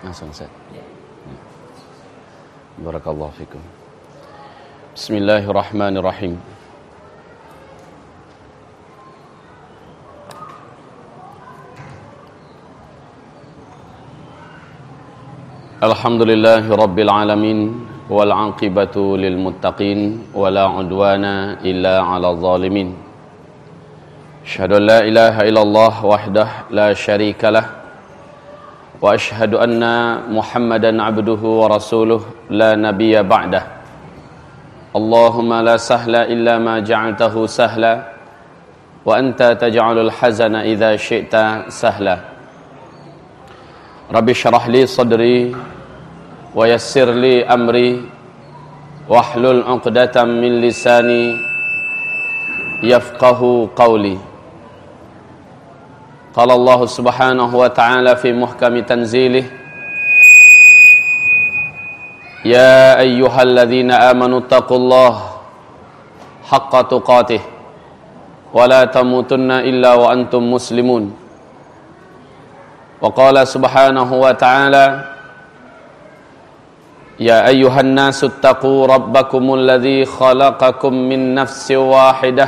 Langsung set. Barakallahu fikum. Bismillahirrahmanirrahim. Alhamdulillahi rabbil alamin wal aqibatu lil muttaqin wala udwana illa 'alal zalimin. Asyhadu an la ilaha illallah wahdah la syarika lah wa asyhadu anna Muhammadan وأشهد أن محمدا عبده ورسوله لا نبي بعده اللهم لا سهل إلا ما جعلته سهلا وأنت تجعل الحزن إذا شئت سهلا ربي شرح لي صدري ويسر لي أمري واحلل عقدة من لساني يفقه قولي Qala Allah Subhanahu wa ta'ala fi muhkami tanzilih Ya ayyuhalladzina amanu taqullaha haqqa tuqatih wa la tamutunna illa wa antum muslimun وقال سبحانه وتعالى يا أيها الناس اتقوا ربكم الذي خلقكم من نفس واحدة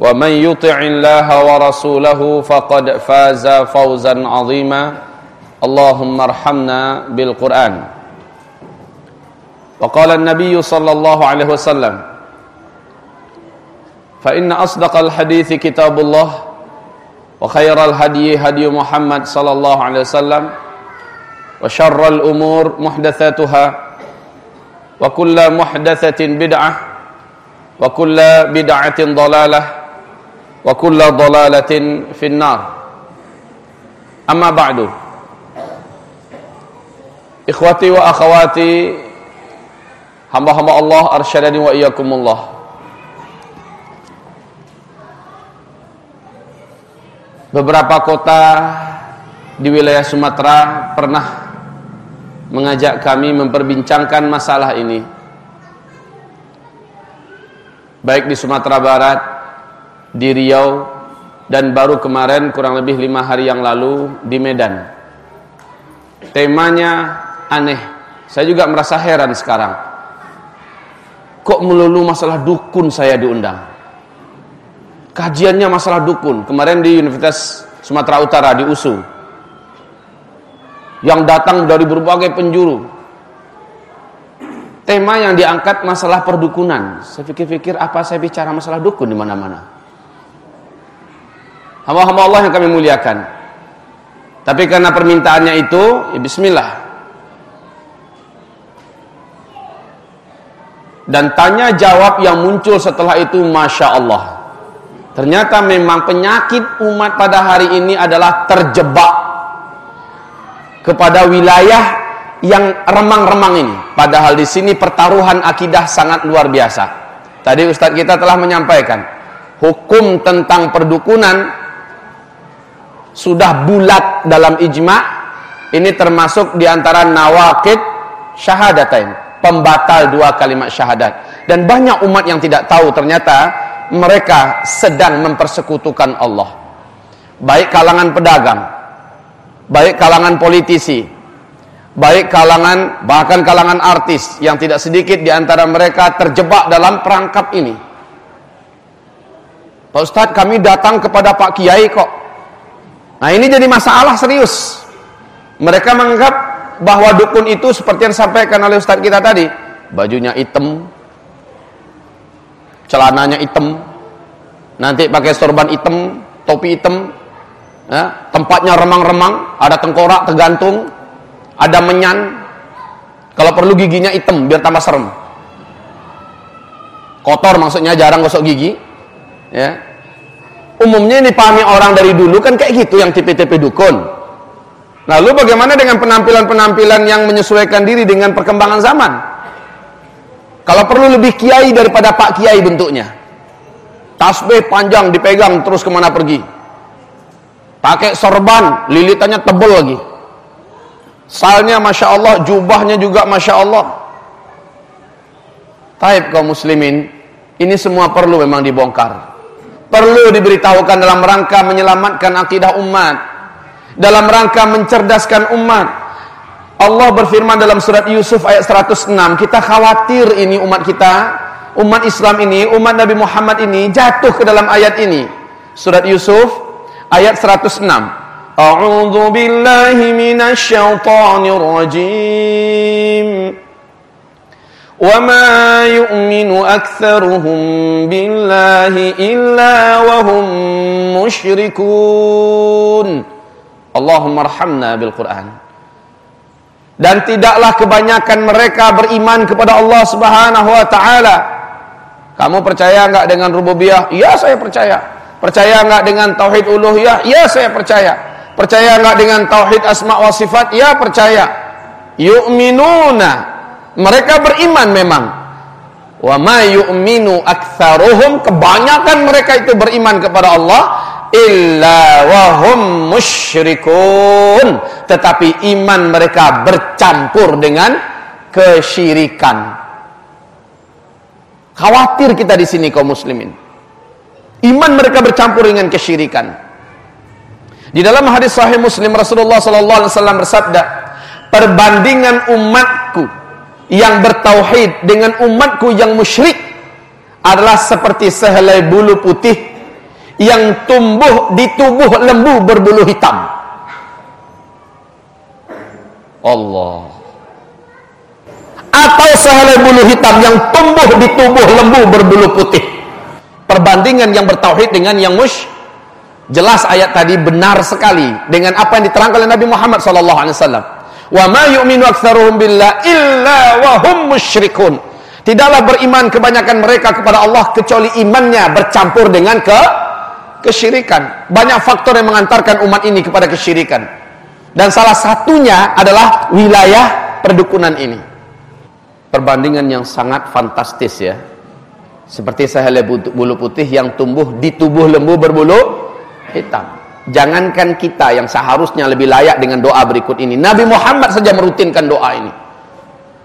ومن يطع الله ورسوله فقد فاز فوزا عظيما. اللهم ارحمنا بالقرآن. وقال النبي صلى الله عليه وسلم فإن أصدق الحديث كتاب الله وخير الهدي هدي محمد صلى الله عليه وسلم وشر الأمور محدثاتها وكل محدثة بدعة وكل بدعة ضلالة wa kulla في finnar. Amma ba'du. Ikhwati wa akhawati hamba-hamba Allah arsyadani wa iyakumullah beberapa kota di wilayah Sumatera pernah mengajak kami memperbincangkan masalah ini. Baik di Sumatera Barat di Riau, dan baru kemarin kurang lebih lima hari yang lalu di Medan. Temanya aneh. Saya juga merasa heran sekarang. Kok melulu masalah dukun saya diundang? kajiannya masalah dukun kemarin di Universitas Sumatera Utara di USU yang datang dari berbagai penjuru tema yang diangkat masalah perdukunan saya pikir-pikir apa saya bicara masalah dukun di mana-mana hamba-hamba Allah yang kami muliakan tapi karena permintaannya itu ya bismillah dan tanya jawab yang muncul setelah itu Masya Allah Ternyata memang penyakit umat pada hari ini adalah terjebak kepada wilayah yang remang-remang ini. Padahal di sini pertaruhan akidah sangat luar biasa. Tadi Ustadz kita telah menyampaikan hukum tentang perdukunan sudah bulat dalam ijma. Ini termasuk di antara nawakid syahadatain, pembatal dua kalimat syahadat. Dan banyak umat yang tidak tahu ternyata mereka sedang mempersekutukan Allah. Baik kalangan pedagang, baik kalangan politisi, baik kalangan bahkan kalangan artis yang tidak sedikit di antara mereka terjebak dalam perangkap ini. Pak Ustadz kami datang kepada Pak Kiai kok. Nah ini jadi masalah serius. Mereka menganggap bahwa dukun itu seperti yang disampaikan oleh Ustadz kita tadi. Bajunya hitam, celananya hitam, nanti pakai sorban hitam, topi hitam, ya, tempatnya remang-remang, ada tengkorak tergantung, ada menyan, kalau perlu giginya hitam biar tambah serem. Kotor maksudnya jarang gosok gigi, ya. Umumnya ini pahami orang dari dulu kan kayak gitu yang tipe-tipe dukun. Lalu bagaimana dengan penampilan-penampilan yang menyesuaikan diri dengan perkembangan zaman? Kalau perlu lebih kiai daripada pak kiai bentuknya. Tasbih panjang dipegang terus ke mana pergi. Pakai sorban, lilitannya tebal lagi. Salnya Masya Allah, jubahnya juga Masya Allah. Taib kaum muslimin, ini semua perlu memang dibongkar. Perlu diberitahukan dalam rangka menyelamatkan akidah umat dalam rangka mencerdaskan umat. Allah berfirman dalam surat Yusuf ayat 106, kita khawatir ini umat kita, umat Islam ini, umat Nabi Muhammad ini jatuh ke dalam ayat ini. Surat Yusuf ayat 106. A'udzu billahi minasyaitonir rajim. وما يؤمن أكثرهم بالله إلا وهم مشركون Allahumma arhamna bil Quran. Dan tidaklah kebanyakan mereka beriman kepada Allah Subhanahu wa taala. Kamu percaya enggak dengan rububiyah? Ya, saya percaya. Percaya enggak dengan tauhid uluhiyah? Ya, saya percaya. Percaya enggak dengan tauhid asma wa sifat? Ya, percaya. Yu'minuna. mereka beriman memang. Wa ma yu'minu aktsaruhum kebanyakan mereka itu beriman kepada Allah illa wahum musyrikun. Tetapi iman mereka bercampur dengan kesyirikan. Khawatir kita di sini kaum muslimin. Iman mereka bercampur dengan kesyirikan. Di dalam hadis sahih muslim Rasulullah sallallahu alaihi wasallam bersabda perbandingan umatku yang bertauhid dengan umatku yang musyrik adalah seperti sehelai bulu putih yang tumbuh di tubuh lembu berbulu hitam. Allah. Atau sehelai bulu hitam yang tumbuh di tubuh lembu berbulu putih. Perbandingan yang bertauhid dengan yang mush jelas ayat tadi benar sekali dengan apa yang diterangkan oleh Nabi Muhammad sallallahu alaihi wasallam. Wa ma yu'minu aktsaruhum billah illa wa hum musyrikun. Tidaklah beriman kebanyakan mereka kepada Allah kecuali imannya bercampur dengan ke kesyirikan. Banyak faktor yang mengantarkan umat ini kepada kesyirikan. Dan salah satunya adalah wilayah perdukunan ini. Perbandingan yang sangat fantastis ya. Seperti sehelai bulu putih yang tumbuh di tubuh lembu berbulu hitam. Jangankan kita yang seharusnya lebih layak dengan doa berikut ini. Nabi Muhammad saja merutinkan doa ini.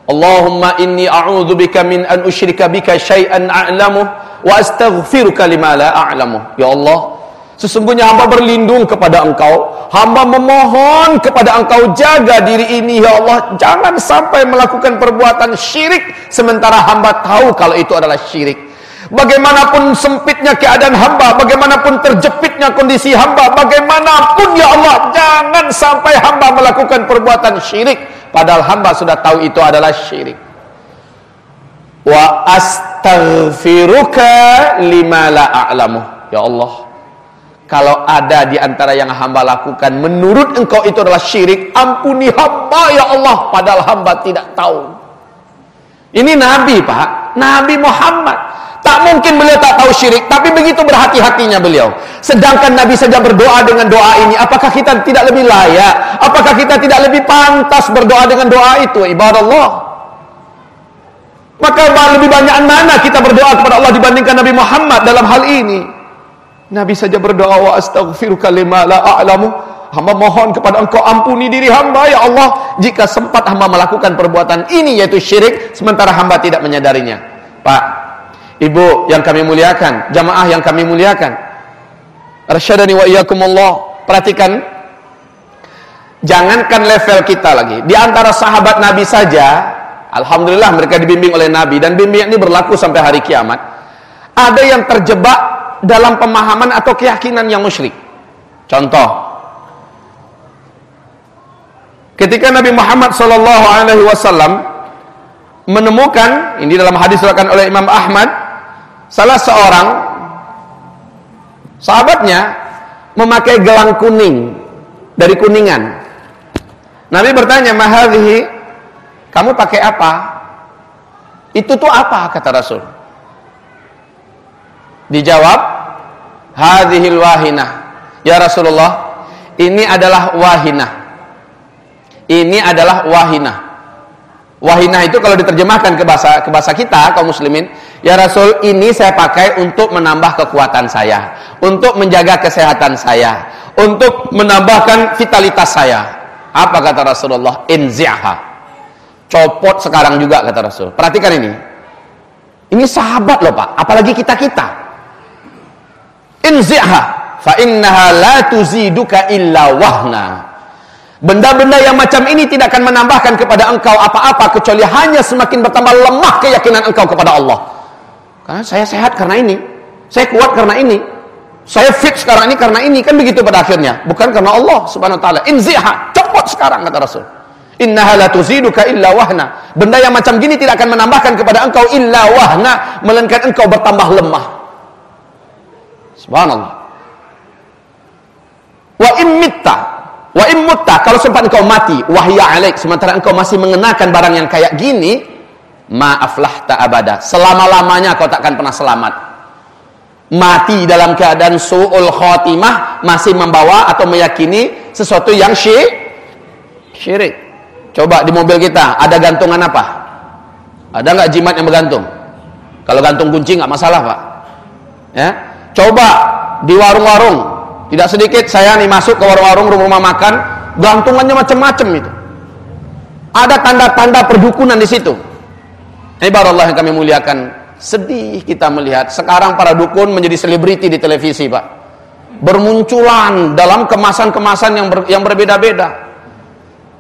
Allahumma inni a'udzubika min an usyrika bika syai'an a'lamu wa astaghfiruka lima la a'lamu. Ya Allah, sesungguhnya hamba berlindung kepada Engkau. Hamba memohon kepada Engkau jaga diri ini ya Allah, jangan sampai melakukan perbuatan syirik sementara hamba tahu kalau itu adalah syirik. Bagaimanapun sempitnya keadaan hamba, bagaimanapun terjepitnya kondisi hamba, bagaimanapun ya Allah, jangan sampai hamba melakukan perbuatan syirik. Padahal hamba sudah tahu itu adalah syirik. Wa astaghfiruka lima la a'lamu. Ya Allah kalau ada di antara yang hamba lakukan menurut engkau itu adalah syirik ampuni hamba ya Allah. Padahal hamba tidak tahu. Ini nabi Pak. Nabi Muhammad tak mungkin beliau tak tahu syirik tapi begitu berhati-hatinya beliau sedangkan nabi saja berdoa dengan doa ini apakah kita tidak lebih layak apakah kita tidak lebih pantas berdoa dengan doa itu ibadah Allah maka lebih banyak mana kita berdoa kepada Allah dibandingkan Nabi Muhammad dalam hal ini. Nabi saja berdoa wa astaghfiruka lima la a'lamu. Hamba mohon kepada engkau ampuni diri hamba ya Allah jika sempat hamba melakukan perbuatan ini yaitu syirik sementara hamba tidak menyadarinya. Pak, Ibu yang kami muliakan, jamaah yang kami muliakan. Arsyadani wa iyyakumullah. Perhatikan jangankan level kita lagi. Di antara sahabat Nabi saja Alhamdulillah mereka dibimbing oleh Nabi dan bimbingan ini berlaku sampai hari kiamat. Ada yang terjebak dalam pemahaman atau keyakinan yang musyrik. Contoh, ketika Nabi Muhammad Wasallam menemukan ini dalam hadis diriwayatkan oleh Imam Ahmad, salah seorang sahabatnya memakai gelang kuning dari kuningan. Nabi bertanya, "Mahadhihi kamu pakai apa? Itu tuh apa kata Rasul? Dijawab, hadhil wahinah. Ya Rasulullah, ini adalah wahinah. Ini adalah wahinah. Wahinah itu kalau diterjemahkan ke bahasa ke bahasa kita kaum muslimin, ya Rasul, ini saya pakai untuk menambah kekuatan saya, untuk menjaga kesehatan saya, untuk menambahkan vitalitas saya. Apa kata Rasulullah? Inzi'ha. Copot sekarang juga kata Rasul. Perhatikan ini. Ini sahabat loh Pak, apalagi kita-kita. Inzi'ha fa innaha la tuziduka illa wahna. Benda-benda yang macam ini tidak akan menambahkan kepada engkau apa-apa kecuali hanya semakin bertambah lemah keyakinan engkau kepada Allah. Karena saya sehat karena ini, saya kuat karena ini, saya fit sekarang ini karena ini kan begitu pada akhirnya, bukan karena Allah Subhanahu wa taala. Inziha, copot sekarang kata Rasul. Innaha la tuziduka illa wahna. Benda yang macam gini tidak akan menambahkan kepada engkau illa wahna, melainkan engkau bertambah lemah. Subhanallah. Wa immitta Wa immutta kalau sempat engkau mati wahya alaik sementara engkau masih mengenakan barang yang kayak gini maaflah tak abada. Selama-lamanya kau takkan pernah selamat. Mati dalam keadaan su'ul khotimah masih membawa atau meyakini sesuatu yang syirik syirik. Coba di mobil kita ada gantungan apa? Ada nggak jimat yang bergantung? Kalau gantung kunci nggak masalah pak. Ya? Coba di warung-warung tidak sedikit saya nih masuk ke warung-warung rumah makan, gantungannya macam-macam itu. Ada tanda-tanda perdukunan di situ. Ibarat yang kami muliakan. Sedih kita melihat sekarang para dukun menjadi selebriti di televisi, Pak. Bermunculan dalam kemasan-kemasan yang ber, yang berbeda-beda.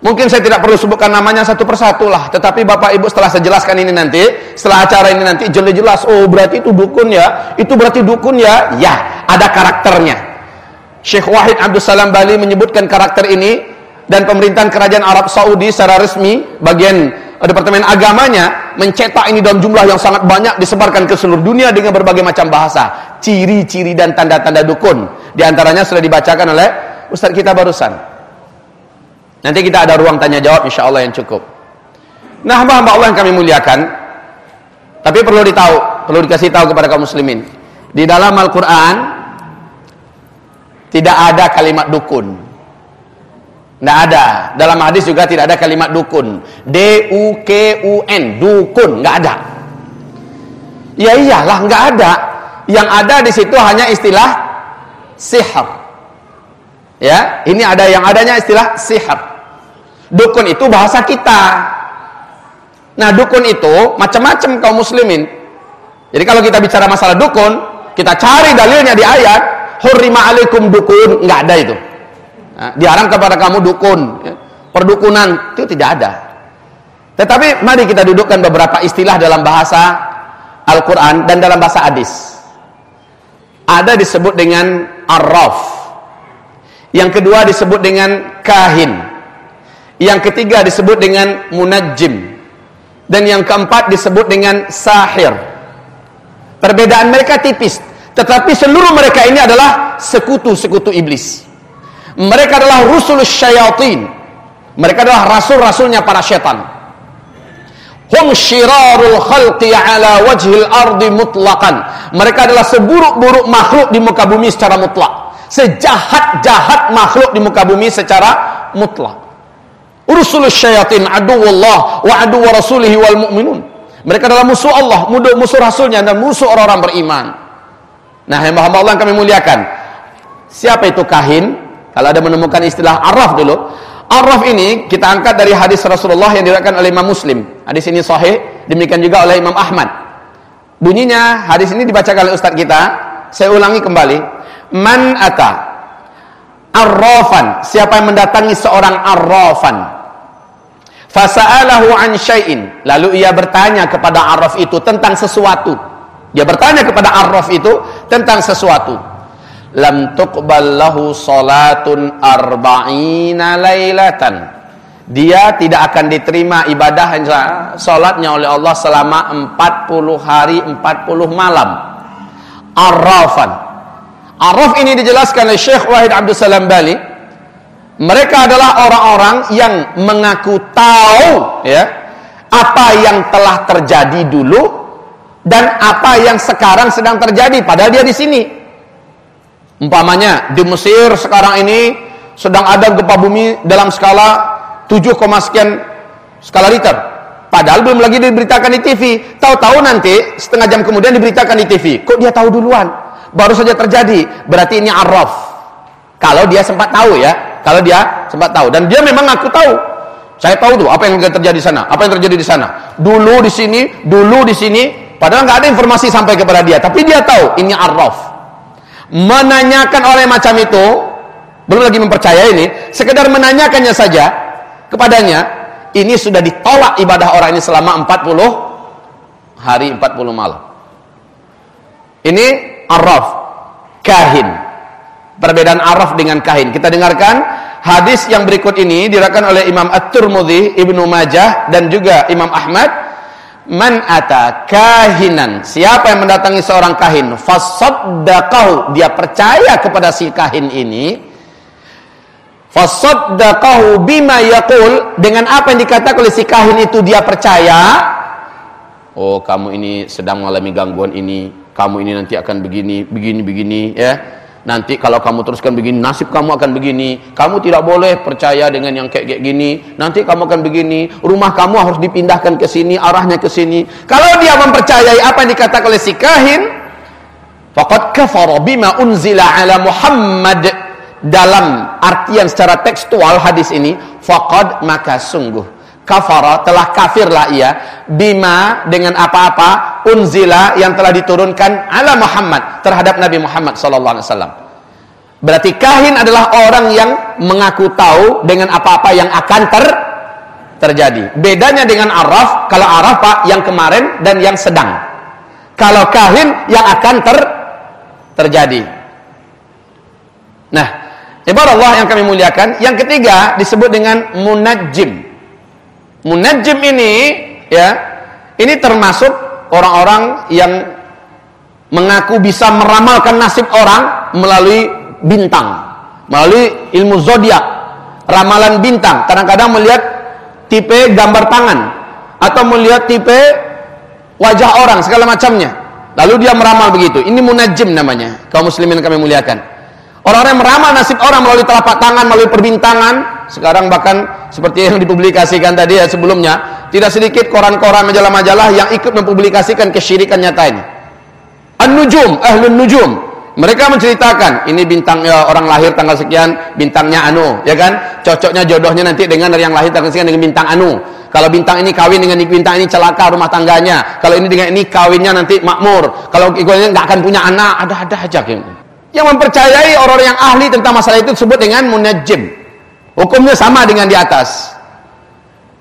Mungkin saya tidak perlu sebutkan namanya satu persatu lah, tetapi Bapak Ibu setelah saya jelaskan ini nanti, setelah acara ini nanti jelas-jelas, oh berarti itu dukun ya, itu berarti dukun ya, ya, ada karakternya. Syekh Wahid Abdul Salam Bali menyebutkan karakter ini dan pemerintahan kerajaan Arab Saudi secara resmi bagian departemen agamanya mencetak ini dalam jumlah yang sangat banyak disebarkan ke seluruh dunia dengan berbagai macam bahasa ciri-ciri dan tanda-tanda dukun. Di antaranya sudah dibacakan oleh Ustaz kita barusan. Nanti kita ada ruang tanya jawab insya Allah yang cukup. Nah hamba-hamba Allah yang kami muliakan tapi perlu ditahu perlu dikasih tahu kepada kaum muslimin. Di dalam Al-Quran tidak ada kalimat dukun. Tidak ada. Dalam hadis juga tidak ada kalimat dukun. D U K U N, dukun, nggak ada. Ya iyalah, nggak ada. Yang ada di situ hanya istilah sihir. Ya, ini ada yang adanya istilah sihir. Dukun itu bahasa kita. Nah, dukun itu macam-macam kaum muslimin. Jadi kalau kita bicara masalah dukun, kita cari dalilnya di ayat, hurrima alaikum dukun nggak ada itu diharam kepada kamu dukun ya. perdukunan itu tidak ada. Tetapi mari kita dudukkan beberapa istilah dalam bahasa Al-Quran dan dalam bahasa hadis. Ada disebut dengan arraf. Yang kedua disebut dengan kahin. Yang ketiga disebut dengan munajjim. Dan yang keempat disebut dengan sahir. Perbedaan mereka tipis tetapi seluruh mereka ini adalah sekutu-sekutu iblis. Mereka adalah rusul syayatin. Mereka adalah rasul-rasulnya para setan. Hum syirarul khalqi ala wajhil ardi mutlaqan. Mereka adalah seburuk-buruk makhluk di muka bumi secara mutlak. Sejahat-jahat makhluk di muka bumi secara mutlak. Rusul syayatin aduwallah wa aduwa rasulihi wal mu'minun. Mereka adalah musuh Allah, musuh rasulnya dan musuh orang-orang beriman. Nah, hamba-hamba Allah yang kami muliakan. Siapa itu kahin? Kalau ada menemukan istilah arraf dulu. Arraf ini kita angkat dari hadis Rasulullah yang diriwayatkan oleh Imam Muslim. Hadis ini sahih, demikian juga oleh Imam Ahmad. Bunyinya hadis ini dibacakan oleh ustaz kita. Saya ulangi kembali. Man ata arrafan, siapa yang mendatangi seorang arrafan. Fasa'alahu an syai'in, lalu ia bertanya kepada arraf itu tentang sesuatu dia bertanya kepada Arraf itu tentang sesuatu. Lam tuqbal lahu salatun arba'ina lailatan. Dia tidak akan diterima ibadah salatnya oleh Allah selama 40 hari 40 malam. Arrafan. Arraf ini dijelaskan oleh Syekh Wahid Abdul Salam Bali. Mereka adalah orang-orang yang mengaku tahu ya apa yang telah terjadi dulu dan apa yang sekarang sedang terjadi padahal dia di sini. Umpamanya di Mesir sekarang ini sedang ada gempa bumi dalam skala 7, sekian skala Richter. Padahal belum lagi diberitakan di TV. Tahu-tahu nanti setengah jam kemudian diberitakan di TV. Kok dia tahu duluan? Baru saja terjadi. Berarti ini arraf. Kalau dia sempat tahu ya. Kalau dia sempat tahu. Dan dia memang aku tahu. Saya tahu tuh apa yang terjadi di sana, apa yang terjadi di sana. Dulu di sini, dulu di sini, padahal nggak ada informasi sampai kepada dia, tapi dia tahu ini arraf. Menanyakan oleh macam itu, belum lagi mempercayai ini, sekedar menanyakannya saja kepadanya, ini sudah ditolak ibadah orang ini selama 40 hari 40 malam. Ini arraf, kahin. Perbedaan arraf dengan kahin. Kita dengarkan Hadis yang berikut ini diriwayatkan oleh Imam At-Tirmidzi, Ibnu Majah dan juga Imam Ahmad. Man ata kahinan. Siapa yang mendatangi seorang kahin, fasaddaqahu, dia percaya kepada si kahin ini. Fasaddaqahu bima yaqul, dengan apa yang dikatakan oleh si kahin itu dia percaya. Oh, kamu ini sedang mengalami gangguan ini, kamu ini nanti akan begini, begini, begini, ya nanti kalau kamu teruskan begini nasib kamu akan begini. Kamu tidak boleh percaya dengan yang kayak, kayak gini. Nanti kamu akan begini. Rumah kamu harus dipindahkan ke sini arahnya ke sini. Kalau dia mempercayai apa yang dikatakan oleh si kahin faqad kafara bima unzila ala Muhammad. Dalam artian secara tekstual hadis ini faqad maka sungguh kafara telah kafirlah ia bima dengan apa-apa unzila yang telah diturunkan ala Muhammad terhadap Nabi Muhammad sallallahu alaihi wasallam. Berarti kahin adalah orang yang mengaku tahu dengan apa-apa yang akan ter terjadi. Bedanya dengan araf, kalau araf Pak yang kemarin dan yang sedang. Kalau kahin yang akan ter terjadi. Nah, ibarat Allah yang kami muliakan, yang ketiga disebut dengan munajjim. Munajim ini ya, ini termasuk orang-orang yang mengaku bisa meramalkan nasib orang melalui bintang, melalui ilmu zodiak, ramalan bintang. Kadang-kadang melihat tipe gambar tangan atau melihat tipe wajah orang segala macamnya. Lalu dia meramal begitu. Ini munajim namanya. Kaum muslimin kami muliakan. Orang-orang yang meramal nasib orang melalui telapak tangan, melalui perbintangan, sekarang bahkan seperti yang dipublikasikan tadi ya sebelumnya, tidak sedikit koran-koran majalah-majalah yang ikut mempublikasikan kesyirikan nyata ini. An-nujum, ahlun nujum. Mereka menceritakan ini bintang ya, orang lahir tanggal sekian, bintangnya anu, ya kan? Cocoknya jodohnya nanti dengan yang lahir tanggal sekian dengan bintang anu. Kalau bintang ini kawin dengan bintang ini celaka rumah tangganya. Kalau ini dengan ini kawinnya nanti makmur. Kalau ikutnya nggak akan punya anak, ada-ada aja gitu yang mempercayai orang-orang yang ahli tentang masalah itu disebut dengan munajim. Hukumnya sama dengan di atas.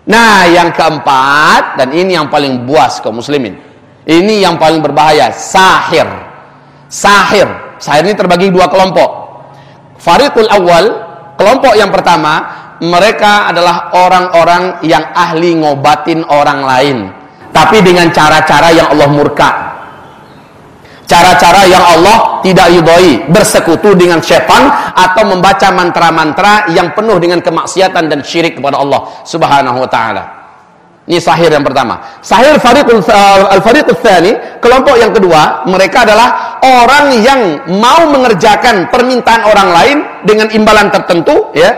Nah, yang keempat dan ini yang paling buas kaum muslimin. Ini yang paling berbahaya, sahir. Sahir. Sahir ini terbagi dua kelompok. Fariqul awal, kelompok yang pertama, mereka adalah orang-orang yang ahli ngobatin orang lain, tapi dengan cara-cara yang Allah murka cara-cara yang Allah tidak yudhoi bersekutu dengan syaitan atau membaca mantra-mantra yang penuh dengan kemaksiatan dan syirik kepada Allah Subhanahu wa taala. Ini sahir yang pertama. Sahir fariqul uh, al-fariqul tsani, kelompok yang kedua, mereka adalah orang yang mau mengerjakan permintaan orang lain dengan imbalan tertentu ya,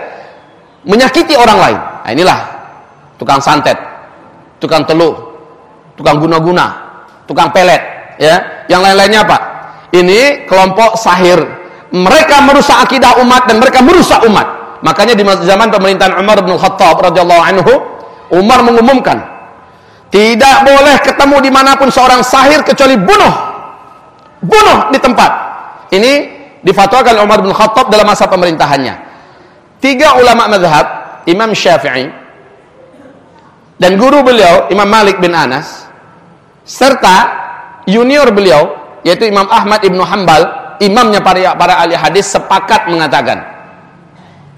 menyakiti orang lain. Nah, inilah tukang santet, tukang telur, tukang guna-guna, tukang pelet, ya yang lain-lainnya apa? Ini kelompok sahir. Mereka merusak akidah umat dan mereka merusak umat. Makanya di zaman pemerintahan Umar bin Khattab radhiyallahu anhu, Umar mengumumkan tidak boleh ketemu di mana pun seorang sahir kecuali bunuh. Bunuh di tempat. Ini difatwakan Umar bin Khattab dalam masa pemerintahannya. Tiga ulama mazhab, Imam Syafi'i dan guru beliau Imam Malik bin Anas serta junior beliau yaitu Imam Ahmad Ibnu Hambal imamnya para para ahli hadis sepakat mengatakan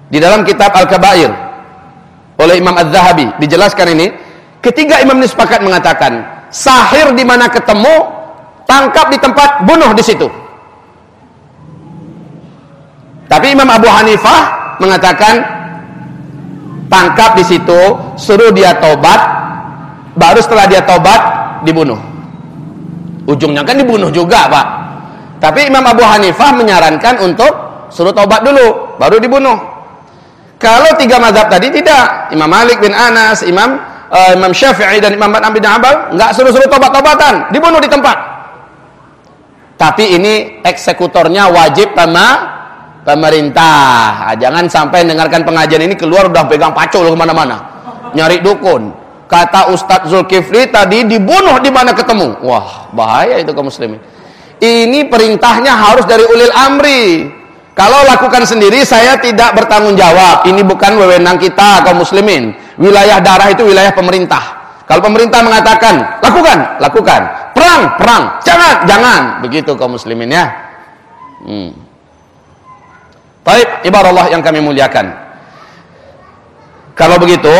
di dalam kitab Al-Kabair oleh Imam Az-Zahabi dijelaskan ini ketiga imam ini sepakat mengatakan sahir di mana ketemu tangkap di tempat bunuh di situ. Tapi Imam Abu Hanifah mengatakan tangkap di situ suruh dia tobat baru setelah dia tobat dibunuh Ujungnya kan dibunuh juga, Pak. Tapi Imam Abu Hanifah menyarankan untuk suruh tobat dulu, baru dibunuh. Kalau tiga mazhab tadi tidak. Imam Malik bin Anas, Imam uh, Imam Syafi'i dan Imam Ahmad bin Hanbal enggak suruh-suruh tobat-tobatan, dibunuh di tempat. Tapi ini eksekutornya wajib sama pemerintah. Ah, jangan sampai dengarkan pengajian ini keluar udah pegang pacul ke mana-mana. Nyari dukun. Kata Ustadz Zulkifli tadi dibunuh di mana ketemu. Wah, bahaya itu kaum muslimin. Ini perintahnya harus dari ulil amri. Kalau lakukan sendiri saya tidak bertanggung jawab. Ini bukan wewenang kita kaum muslimin. Wilayah darah itu wilayah pemerintah. Kalau pemerintah mengatakan, lakukan, lakukan. Perang, perang. Jangan, jangan. Begitu kaum muslimin ya. Hmm. Baik, ibarat Allah yang kami muliakan. Kalau begitu,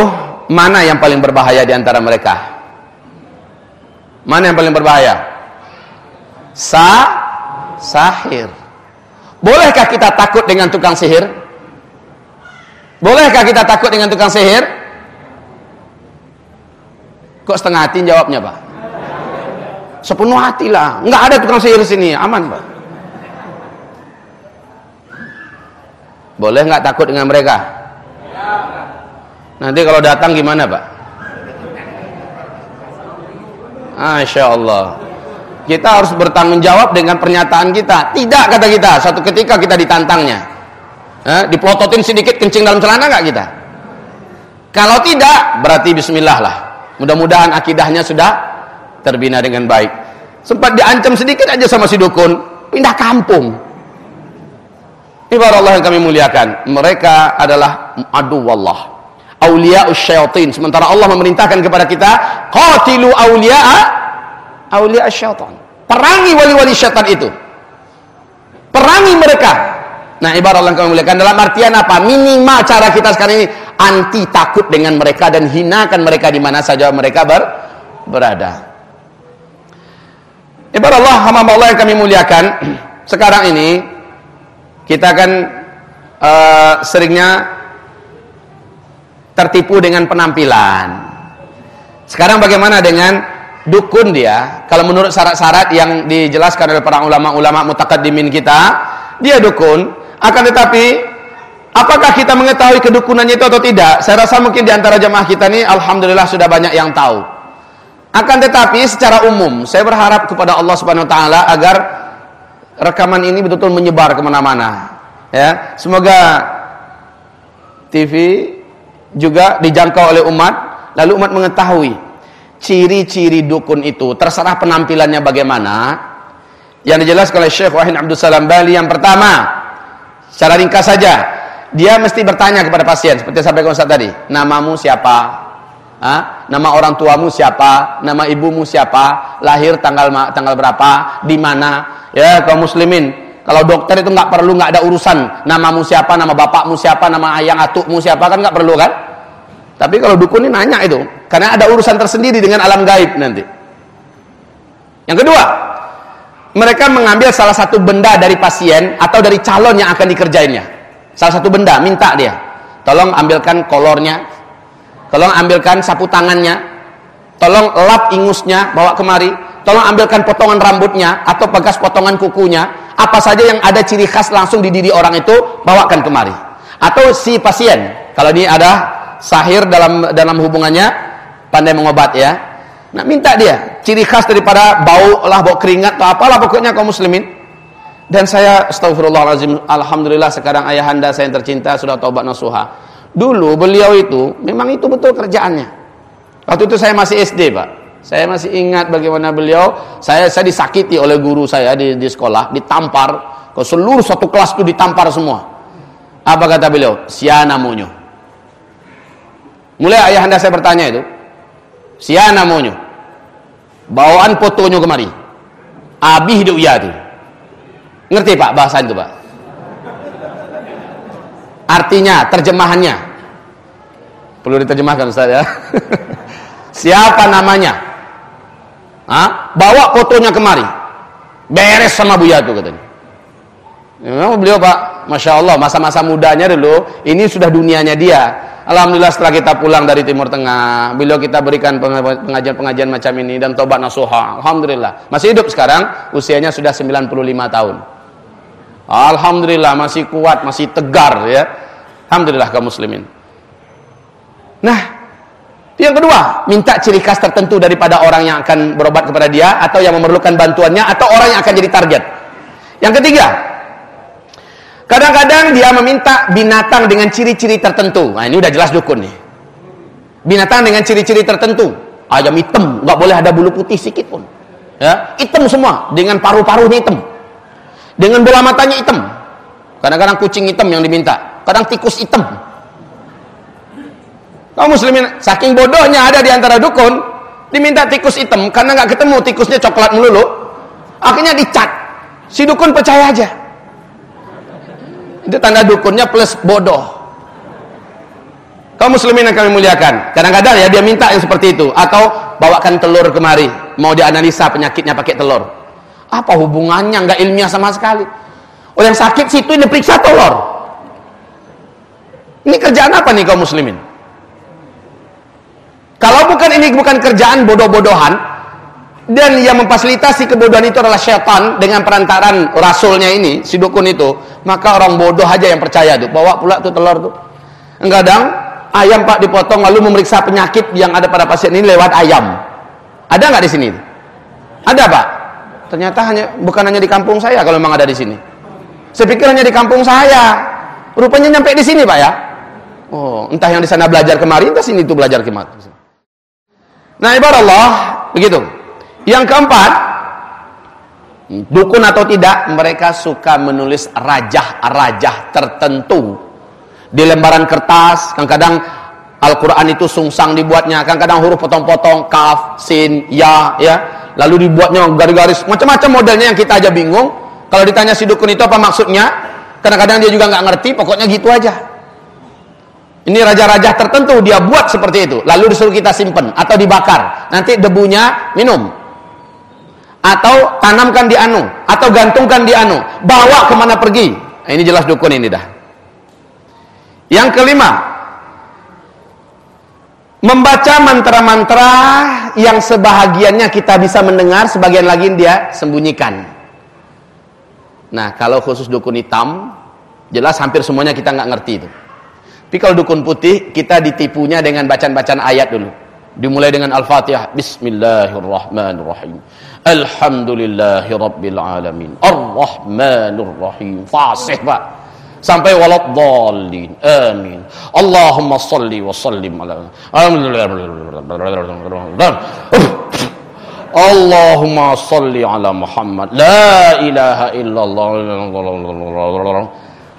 mana yang paling berbahaya di antara mereka? Mana yang paling berbahaya? Sa sahir. Bolehkah kita takut dengan tukang sihir? Bolehkah kita takut dengan tukang sihir? Kok setengah hati jawabnya, Pak? Sepenuh hati lah. Enggak ada tukang sihir sini, aman, Pak. Boleh nggak takut dengan mereka? Nanti kalau datang gimana, Pak? Masya Allah kita harus bertanggung jawab dengan pernyataan kita. Tidak kata kita, satu ketika kita ditantangnya. Eh, dipelototin sedikit kencing dalam celana nggak kita? Kalau tidak, berarti bismillah lah. Mudah-mudahan akidahnya sudah terbina dengan baik. Sempat diancam sedikit aja sama si dukun, pindah kampung. Ibarat Allah yang kami muliakan, mereka adalah adu wallah. Aulia syaitin. Sementara Allah memerintahkan kepada kita, qatilu aulia'a awliya syaitan. Perangi wali-wali syaitan itu. Perangi mereka. Nah, ibarat Allah kami muliakan dalam artian apa? Minimal cara kita sekarang ini anti takut dengan mereka dan hinakan mereka di mana saja mereka ber, berada. Ibarat Allah, hamba Allah yang kami muliakan, sekarang ini kita kan uh, seringnya tertipu dengan penampilan. Sekarang bagaimana dengan dukun dia? Kalau menurut syarat-syarat yang dijelaskan oleh para ulama-ulama mutakaddimin kita dia dukun. Akan tetapi apakah kita mengetahui kedukunannya itu atau tidak? Saya rasa mungkin di antara jemaah kita ini alhamdulillah sudah banyak yang tahu. Akan tetapi secara umum saya berharap kepada Allah Subhanahu wa taala agar rekaman ini betul-betul menyebar ke mana-mana. Ya semoga TV juga dijangkau oleh umat. Lalu umat mengetahui ciri-ciri dukun itu terserah penampilannya bagaimana. Yang dijelaskan oleh Syekh Wahid Abdul Salam Bali yang pertama secara ringkas saja dia mesti bertanya kepada pasien seperti sampai Ustaz tadi namamu siapa? Ha? nama orang tuamu siapa? Nama ibumu siapa? Lahir tanggal tanggal berapa? Di mana? Ya kaum muslimin kalau dokter itu nggak perlu nggak ada urusan namamu siapa nama bapakmu siapa nama ayang atukmu siapa kan nggak perlu kan tapi kalau dukun ini nanya itu, karena ada urusan tersendiri dengan alam gaib nanti. Yang kedua, mereka mengambil salah satu benda dari pasien atau dari calon yang akan dikerjainnya. Salah satu benda, minta dia. Tolong ambilkan kolornya, tolong ambilkan sapu tangannya, tolong lap ingusnya, bawa kemari, tolong ambilkan potongan rambutnya atau bekas potongan kukunya, apa saja yang ada ciri khas langsung di diri orang itu, bawakan kemari. Atau si pasien, kalau ini ada sahir dalam dalam hubungannya pandai mengobat ya. Nah, minta dia ciri khas daripada bau lah bau keringat atau apalah pokoknya kaum muslimin. Dan saya astagfirullahalazim alhamdulillah sekarang ayahanda saya yang tercinta sudah taubat nasuha. Dulu beliau itu memang itu betul kerjaannya. Waktu itu saya masih SD, Pak. Saya masih ingat bagaimana beliau saya saya disakiti oleh guru saya di, di sekolah, ditampar, ke seluruh satu kelas itu ditampar semua. Apa kata beliau? Siana munyo. Mulai ayah anda saya bertanya itu, siapa namanya? Bawaan fotonya kemari. Abi hidup ya itu. Ngerti Pak bahasa itu Pak? Artinya, terjemahannya. Perlu diterjemahkan Ustaz ya. Siapa namanya? Hah? Bawa fotonya kemari. Beres sama Buya itu katanya. Memang beliau Pak, Masya Allah, masa-masa mudanya dulu, ini sudah dunianya dia Alhamdulillah setelah kita pulang dari Timur Tengah, beliau kita berikan pengajian-pengajian macam ini dan tobat nasuha. Alhamdulillah. Masih hidup sekarang, usianya sudah 95 tahun. Alhamdulillah masih kuat, masih tegar ya. Alhamdulillah kaum muslimin. Nah, yang kedua, minta ciri khas tertentu daripada orang yang akan berobat kepada dia atau yang memerlukan bantuannya atau orang yang akan jadi target. Yang ketiga, kadang-kadang dia meminta binatang dengan ciri-ciri tertentu. Nah, ini udah jelas dukun nih. Binatang dengan ciri-ciri tertentu. Ayam hitam, nggak boleh ada bulu putih sedikit pun. Ya, hitam semua dengan paru-parunya hitam. Dengan bola matanya hitam. Kadang-kadang kucing hitam yang diminta, kadang tikus hitam. Kaum muslimin saking bodohnya ada di antara dukun diminta tikus hitam karena nggak ketemu tikusnya coklat melulu. Akhirnya dicat. Si dukun percaya aja. Itu tanda dukunnya plus bodoh. Kaum muslimin yang kami muliakan. Kadang-kadang ya dia minta yang seperti itu atau bawakan telur kemari, mau dianalisa penyakitnya pakai telur. Apa hubungannya nggak ilmiah sama sekali. Oh yang sakit situ ini periksa telur. Ini kerjaan apa nih kaum muslimin? Kalau bukan ini bukan kerjaan bodoh-bodohan dan yang memfasilitasi kebodohan itu adalah syaitan dengan perantaran rasulnya ini, si dukun itu, maka orang bodoh aja yang percaya tuh. Bawa pula tuh telur tuh. Kadang ayam Pak dipotong lalu memeriksa penyakit yang ada pada pasien ini lewat ayam. Ada nggak di sini? Ada Pak? Ternyata hanya bukan hanya di kampung saya kalau memang ada di sini. Saya pikir hanya di kampung saya. Rupanya nyampe di sini Pak ya. Oh, entah yang di sana belajar kemarin, entah sini itu belajar kemarin. Nah, ibarat Allah begitu. Yang keempat, dukun atau tidak, mereka suka menulis rajah-rajah tertentu di lembaran kertas. Kadang-kadang Al-Quran itu sungsang dibuatnya, kadang-kadang huruf potong-potong, kaf, sin, ya, ya. Lalu dibuatnya garis-garis, macam-macam modelnya yang kita aja bingung. Kalau ditanya si dukun itu apa maksudnya, kadang-kadang dia juga nggak ngerti, pokoknya gitu aja. Ini raja-raja tertentu dia buat seperti itu. Lalu disuruh kita simpen atau dibakar. Nanti debunya minum. Atau tanamkan di anu. Atau gantungkan di anu. Bawa ke mana pergi. Nah, ini jelas dukun ini dah. Yang kelima. Membaca mantra-mantra yang sebahagiannya kita bisa mendengar. Sebagian lagi dia sembunyikan. Nah kalau khusus dukun hitam. Jelas hampir semuanya kita nggak ngerti itu. Tapi kalau dukun putih, kita ditipunya dengan bacaan-bacaan ayat dulu. Dimulai dengan Al-Fatihah. Bismillahirrahmanirrahim. Alhamdulillahi Rabbil Alamin. Ar-Rahmanirrahim. Fasih, Pak. Sampai walat dhalin. Amin. Allahumma salli wa sallim ala. Allahumma salli ala Muhammad. La ilaha illallah.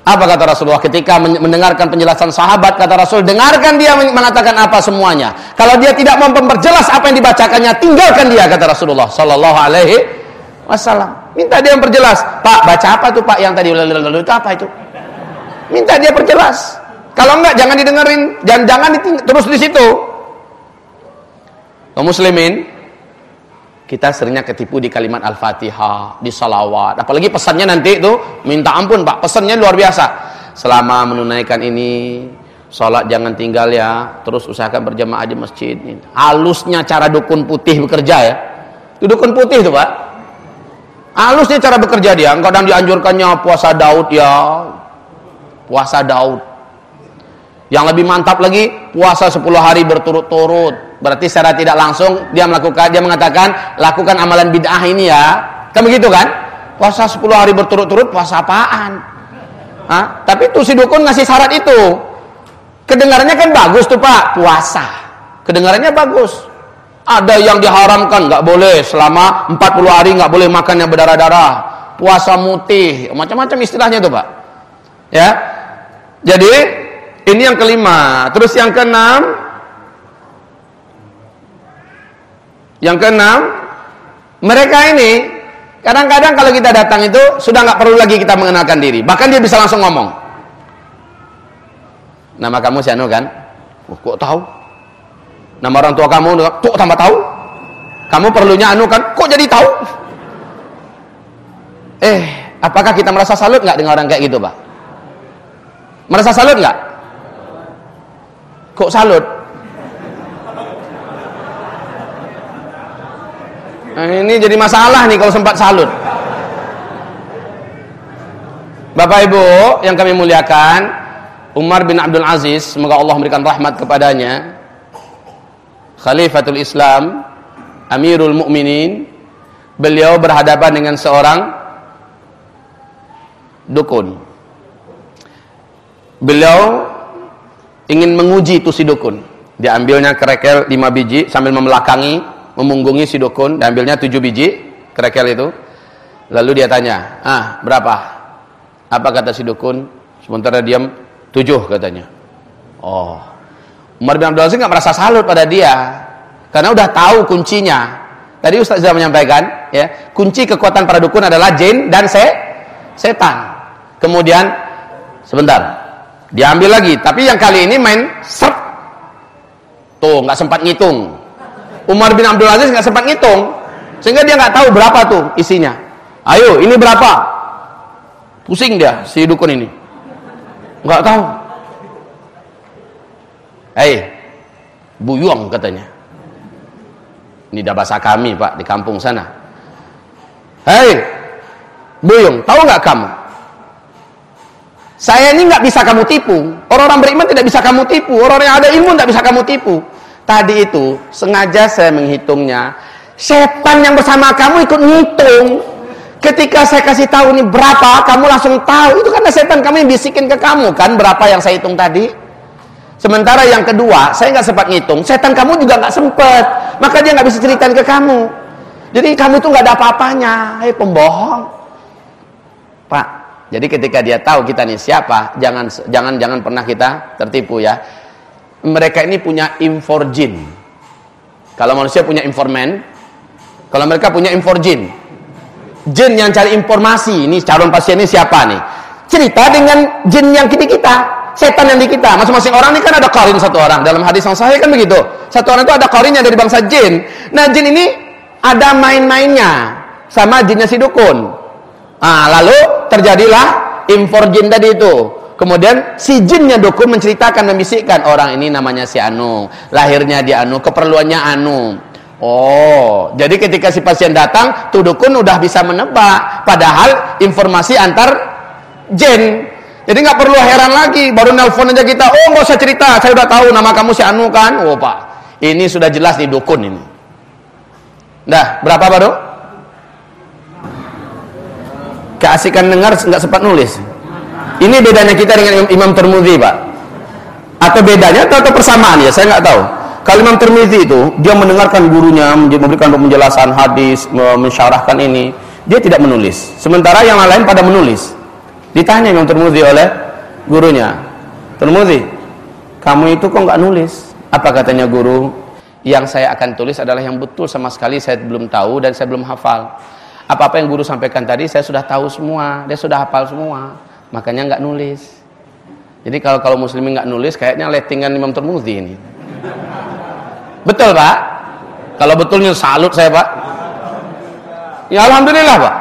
Apa kata Rasulullah ketika mendengarkan penjelasan sahabat kata Rasul dengarkan dia mengatakan apa semuanya. Kalau dia tidak mampu memperjelas apa yang dibacakannya tinggalkan dia kata Rasulullah sallallahu alaihi wasallam. Minta dia memperjelas. Pak baca apa tuh Pak yang tadi itu apa itu? Minta dia perjelas. Kalau enggak jangan didengerin, jangan jangan terus di situ. Muslimin, kita seringnya ketipu di kalimat Al-Fatihah, di salawat. Apalagi pesannya nanti itu minta ampun Pak. Pesannya luar biasa. Selama menunaikan ini, sholat jangan tinggal ya. Terus usahakan berjamaah di masjid. Halusnya cara dukun putih bekerja ya. Itu dukun putih itu Pak. Halusnya cara bekerja dia. Kadang dianjurkannya puasa Daud ya. Puasa Daud. Yang lebih mantap lagi, puasa 10 hari berturut-turut Berarti secara tidak langsung dia melakukan dia mengatakan lakukan amalan bid'ah ini ya. Kan begitu kan? Puasa 10 hari berturut-turut puasa apaan? Hah? Tapi tuh si dukun ngasih syarat itu. Kedengarannya kan bagus tuh Pak, puasa. Kedengarannya bagus. Ada yang diharamkan, nggak boleh selama 40 hari nggak boleh makan yang berdarah-darah. Puasa mutih, macam-macam istilahnya tuh Pak. Ya. Jadi ini yang kelima. Terus yang keenam, Yang keenam, mereka ini kadang-kadang kalau kita datang itu sudah nggak perlu lagi kita mengenalkan diri. Bahkan dia bisa langsung ngomong. Nama kamu si Anu kan? Oh, kok tahu? Nama orang tua kamu kok tambah tahu? Kamu perlunya Anu kan? Kok jadi tahu? Eh, apakah kita merasa salut nggak dengan orang kayak gitu, Pak? Merasa salut nggak? Kok salut? Nah, ini jadi masalah nih kalau sempat salut. Bapak Ibu yang kami muliakan, Umar bin Abdul Aziz, semoga Allah memberikan rahmat kepadanya, Khalifatul Islam, Amirul Mukminin, beliau berhadapan dengan seorang dukun. Beliau ingin menguji itu si dukun. Diambilnya kerekel lima biji sambil membelakangi, memunggungi si dukun, diambilnya tujuh biji kerekel itu. Lalu dia tanya, ah berapa? Apa kata si dukun? Sementara diam, tujuh katanya. Oh, Umar bin Abdul Aziz nggak merasa salut pada dia karena udah tahu kuncinya. Tadi Ustaz sudah menyampaikan, ya, kunci kekuatan para dukun adalah jin dan se setan. Kemudian sebentar, diambil lagi, tapi yang kali ini main serp. Tuh, nggak sempat ngitung. Umar bin Abdul Aziz nggak sempat ngitung, sehingga dia nggak tahu berapa tuh isinya. Ayo, ini berapa? Pusing dia si dukun ini. Nggak tahu. Hei, buyung katanya. Ini dah bahasa kami pak di kampung sana. Hei, buyung, tahu nggak kamu? Saya ini nggak bisa kamu tipu. Orang-orang beriman tidak bisa kamu tipu. Orang yang ada ilmu tidak bisa kamu tipu. Tadi itu sengaja saya menghitungnya. Setan yang bersama kamu ikut ngitung. Ketika saya kasih tahu ini berapa, kamu langsung tahu. Itu karena setan kami yang bisikin ke kamu kan berapa yang saya hitung tadi. Sementara yang kedua, saya nggak sempat ngitung. Setan kamu juga nggak sempat, maka dia nggak bisa ceritain ke kamu. Jadi kamu tuh nggak ada apa-apanya. Hei pembohong, Pak. Jadi ketika dia tahu kita nih siapa, jangan jangan jangan pernah kita tertipu ya. Mereka ini punya inforjin. Kalau manusia punya informan, kalau mereka punya inforjin, jin yang cari informasi, ini calon pasien ini siapa nih? Cerita dengan jin yang kita kita, setan yang di kita. Masing-masing orang ini kan ada korin satu orang. Dalam hadis yang sahih kan begitu. Satu orang itu ada korinnya dari bangsa jin. Nah jin ini ada main-mainnya sama jinnya si dukun. Nah, lalu terjadilah inforjin tadi itu. Kemudian si jinnya dukun menceritakan, membisikkan orang ini namanya si Anu, lahirnya di Anu, keperluannya Anu. Oh, jadi ketika si pasien datang, tuh dukun udah bisa menebak. Padahal informasi antar jin. Jadi nggak perlu heran lagi, baru nelpon aja kita. Oh, nggak usah cerita, saya udah tahu nama kamu si Anu kan. Oh, Pak, ini sudah jelas di dukun ini. Dah, berapa baru? Keasikan dengar nggak sempat nulis. Ini bedanya kita dengan Imam Termudi, Pak. Atau bedanya atau, atau persamaan ya, saya nggak tahu. Kalau Imam Tirmizi itu dia mendengarkan gurunya memberikan penjelasan hadis, mensyarahkan ini, dia tidak menulis. Sementara yang lain pada menulis. Ditanya Imam Tirmizi oleh gurunya, Tirmizi, kamu itu kok nggak nulis? Apa katanya guru? Yang saya akan tulis adalah yang betul sama sekali saya belum tahu dan saya belum hafal. Apa-apa yang guru sampaikan tadi saya sudah tahu semua, dia sudah hafal semua. Makanya nggak nulis. Jadi kalau kalau muslimin nggak nulis, kayaknya lettingan Imam Tirmizi ini. Betul Pak? Kalau betulnya salut saya Pak. Ya Alhamdulillah Pak.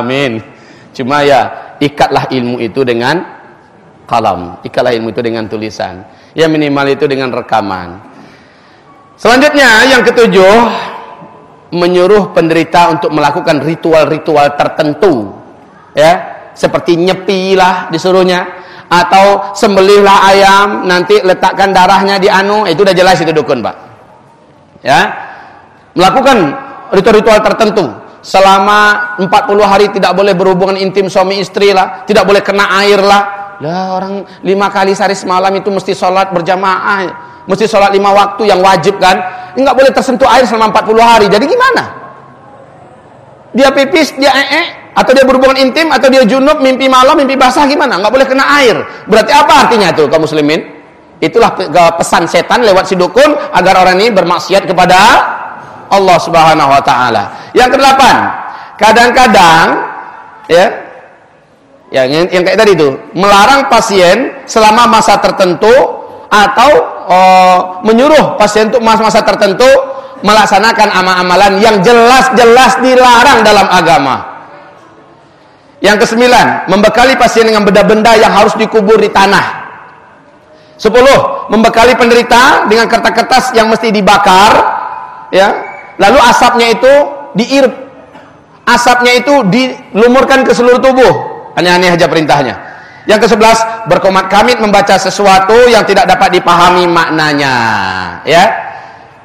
Amin. Cuma ya ikatlah ilmu itu dengan kalam. Ikatlah ilmu itu dengan tulisan. Ya minimal itu dengan rekaman. Selanjutnya yang ketujuh menyuruh penderita untuk melakukan ritual-ritual tertentu. Ya, seperti nyepi lah disuruhnya. Atau sembelihlah ayam nanti letakkan darahnya di anu itu udah jelas itu dukun pak. Ya. Melakukan ritual-ritual tertentu. Selama 40 hari tidak boleh berhubungan intim suami istri lah tidak boleh kena air lah. Lah orang lima kali sehari semalam itu mesti sholat berjamaah. Mesti sholat lima waktu yang wajib kan nggak boleh tersentuh air selama 40 hari. Jadi gimana? Dia pipis dia ee -e, atau dia berhubungan intim atau dia junub mimpi malam mimpi basah gimana? Nggak boleh kena air. Berarti apa artinya itu kaum muslimin? Itulah pesan setan lewat si dukun agar orang ini bermaksiat kepada Allah Subhanahu wa taala. Yang kedelapan kadang-kadang ya yang yang kayak tadi itu melarang pasien selama masa tertentu atau oh, menyuruh pasien untuk masa-masa tertentu melaksanakan amal-amalan yang jelas-jelas dilarang dalam agama yang kesembilan, membekali pasien dengan benda-benda yang harus dikubur di tanah. Sepuluh, membekali penderita dengan kertas-kertas yang mesti dibakar, ya. Lalu asapnya itu diirp. Asapnya itu dilumurkan ke seluruh tubuh. Aneh-aneh aja perintahnya. Yang ke-11, berkomat kamit membaca sesuatu yang tidak dapat dipahami maknanya. Ya.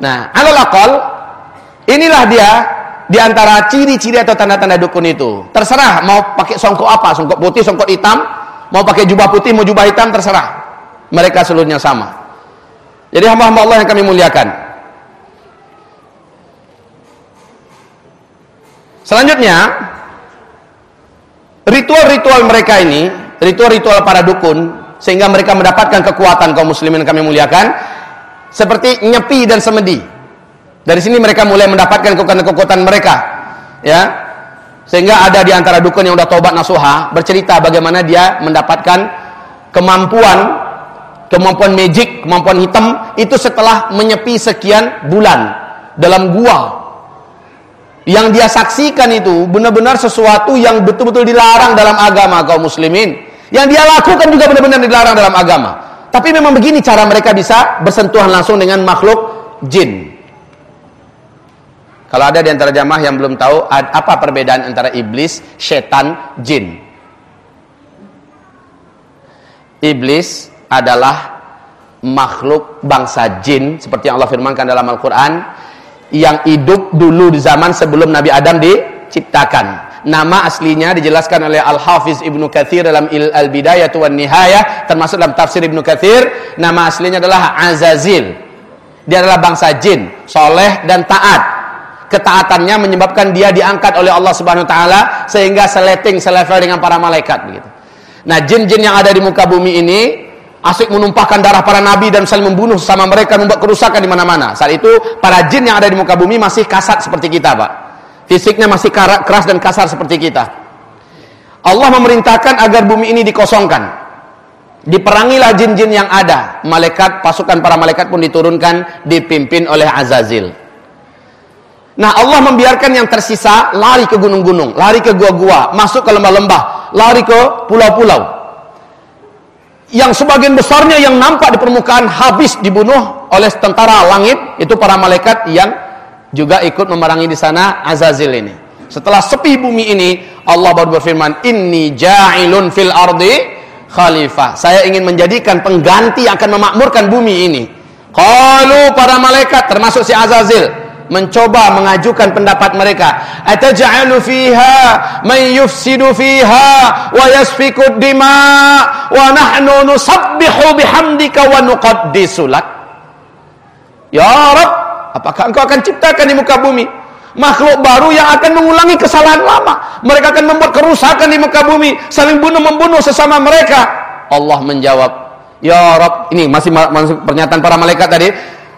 Nah, alal aqal inilah dia di antara ciri-ciri atau tanda-tanda dukun itu. Terserah mau pakai songkok apa, songkok putih, songkok hitam, mau pakai jubah putih, mau jubah hitam, terserah. Mereka seluruhnya sama. Jadi hamba-hamba Allah yang kami muliakan. Selanjutnya, ritual-ritual mereka ini ritual-ritual para dukun sehingga mereka mendapatkan kekuatan kaum muslimin kami muliakan seperti nyepi dan semedi. Dari sini mereka mulai mendapatkan kekuatan-kekuatan mereka. Ya. Sehingga ada di antara dukun yang sudah tobat nasuha bercerita bagaimana dia mendapatkan kemampuan kemampuan magic, kemampuan hitam itu setelah menyepi sekian bulan dalam gua. Yang dia saksikan itu benar-benar sesuatu yang betul-betul dilarang dalam agama kaum muslimin. Yang dia lakukan juga benar-benar dilarang dalam agama. Tapi memang begini cara mereka bisa bersentuhan langsung dengan makhluk jin. Kalau ada di antara jamaah yang belum tahu apa perbedaan antara iblis, setan, jin. Iblis adalah makhluk bangsa jin seperti yang Allah firmankan dalam Al-Qur'an yang hidup dulu di zaman sebelum Nabi Adam diciptakan. Nama aslinya dijelaskan oleh Al-Hafiz Ibnu Katsir dalam Al-Bidayah wan Nihayah termasuk dalam tafsir Ibnu Katsir, nama aslinya adalah Azazil. Dia adalah bangsa jin, soleh dan taat. Ketaatannya menyebabkan dia diangkat oleh Allah Subhanahu wa taala sehingga seleting selevel dengan para malaikat begitu. Nah, jin-jin yang ada di muka bumi ini asik menumpahkan darah para nabi dan saling membunuh sama mereka membuat kerusakan di mana-mana. Saat itu para jin yang ada di muka bumi masih kasat seperti kita, Pak. Fisiknya masih keras dan kasar seperti kita. Allah memerintahkan agar bumi ini dikosongkan. Diperangilah jin-jin yang ada. Malaikat, pasukan para malaikat pun diturunkan, dipimpin oleh Azazil. Nah Allah membiarkan yang tersisa lari ke gunung-gunung, lari ke gua-gua, masuk ke lembah-lembah, lari ke pulau-pulau. Yang sebagian besarnya yang nampak di permukaan habis dibunuh oleh tentara langit, itu para malaikat yang juga ikut memerangi di sana Azazil ini. Setelah sepi bumi ini, Allah baru berfirman, "Inni ja'ilun fil ardi khalifah." Saya ingin menjadikan pengganti yang akan memakmurkan bumi ini. Qalu para malaikat termasuk si Azazil mencoba mengajukan pendapat mereka ataj'alu fiha man yufsidu fiha wa yasfiku dima wa nahnu nusabbihu bihamdika wa nuqaddisu lak ya rab Apakah engkau akan ciptakan di muka bumi makhluk baru yang akan mengulangi kesalahan lama? Mereka akan membuat kerusakan di muka bumi, saling bunuh membunuh sesama mereka. Allah menjawab, "Ya Rabb." Ini masih masuk pernyataan para malaikat tadi.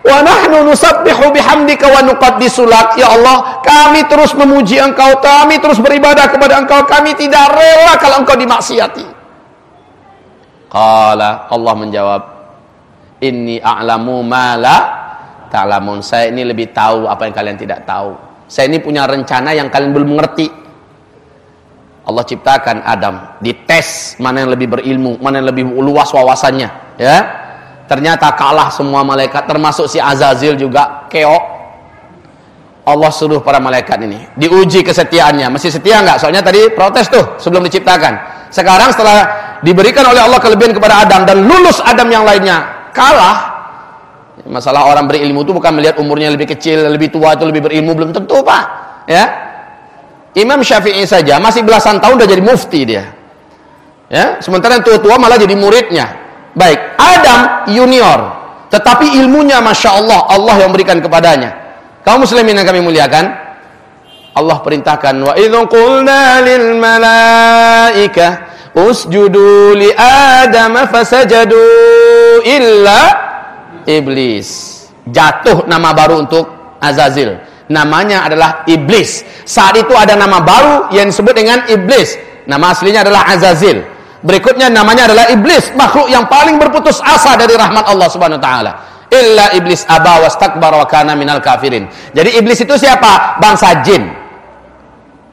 Wa nahnu nusabbihu bihamdika wa nuqaddisu. Ya Allah, kami terus memuji Engkau, kami terus beribadah kepada Engkau, kami tidak rela kalau Engkau dimaksiati. Qala Allah menjawab, "Inni a'lamu ma la ta'lamun. Saya ini lebih tahu apa yang kalian tidak tahu. Saya ini punya rencana yang kalian belum mengerti. Allah ciptakan Adam, dites mana yang lebih berilmu, mana yang lebih luas wawasannya, ya. Ternyata kalah semua malaikat termasuk si Azazil juga keok. Allah suruh para malaikat ini diuji kesetiaannya. Masih setia nggak? Soalnya tadi protes tuh sebelum diciptakan. Sekarang setelah diberikan oleh Allah kelebihan kepada Adam dan lulus Adam yang lainnya, kalah Masalah orang berilmu itu bukan melihat umurnya lebih kecil, lebih tua itu lebih berilmu belum tentu, Pak. Ya. Imam Syafi'i saja masih belasan tahun udah jadi mufti dia. Ya, sementara yang tua-tua malah jadi muridnya. Baik, Adam junior, tetapi ilmunya masya Allah Allah yang berikan kepadanya. Kaum muslimin yang kami muliakan, Allah perintahkan wa idzu qulna lil malaika usjudu li adam fasajadu illa iblis. Jatuh nama baru untuk Azazil. Namanya adalah iblis. Saat itu ada nama baru yang disebut dengan iblis. Nama aslinya adalah Azazil. Berikutnya namanya adalah iblis, makhluk yang paling berputus asa dari rahmat Allah Subhanahu wa taala. Illa iblis aba wastakbara wa kana minal kafirin. Jadi iblis itu siapa? Bangsa jin.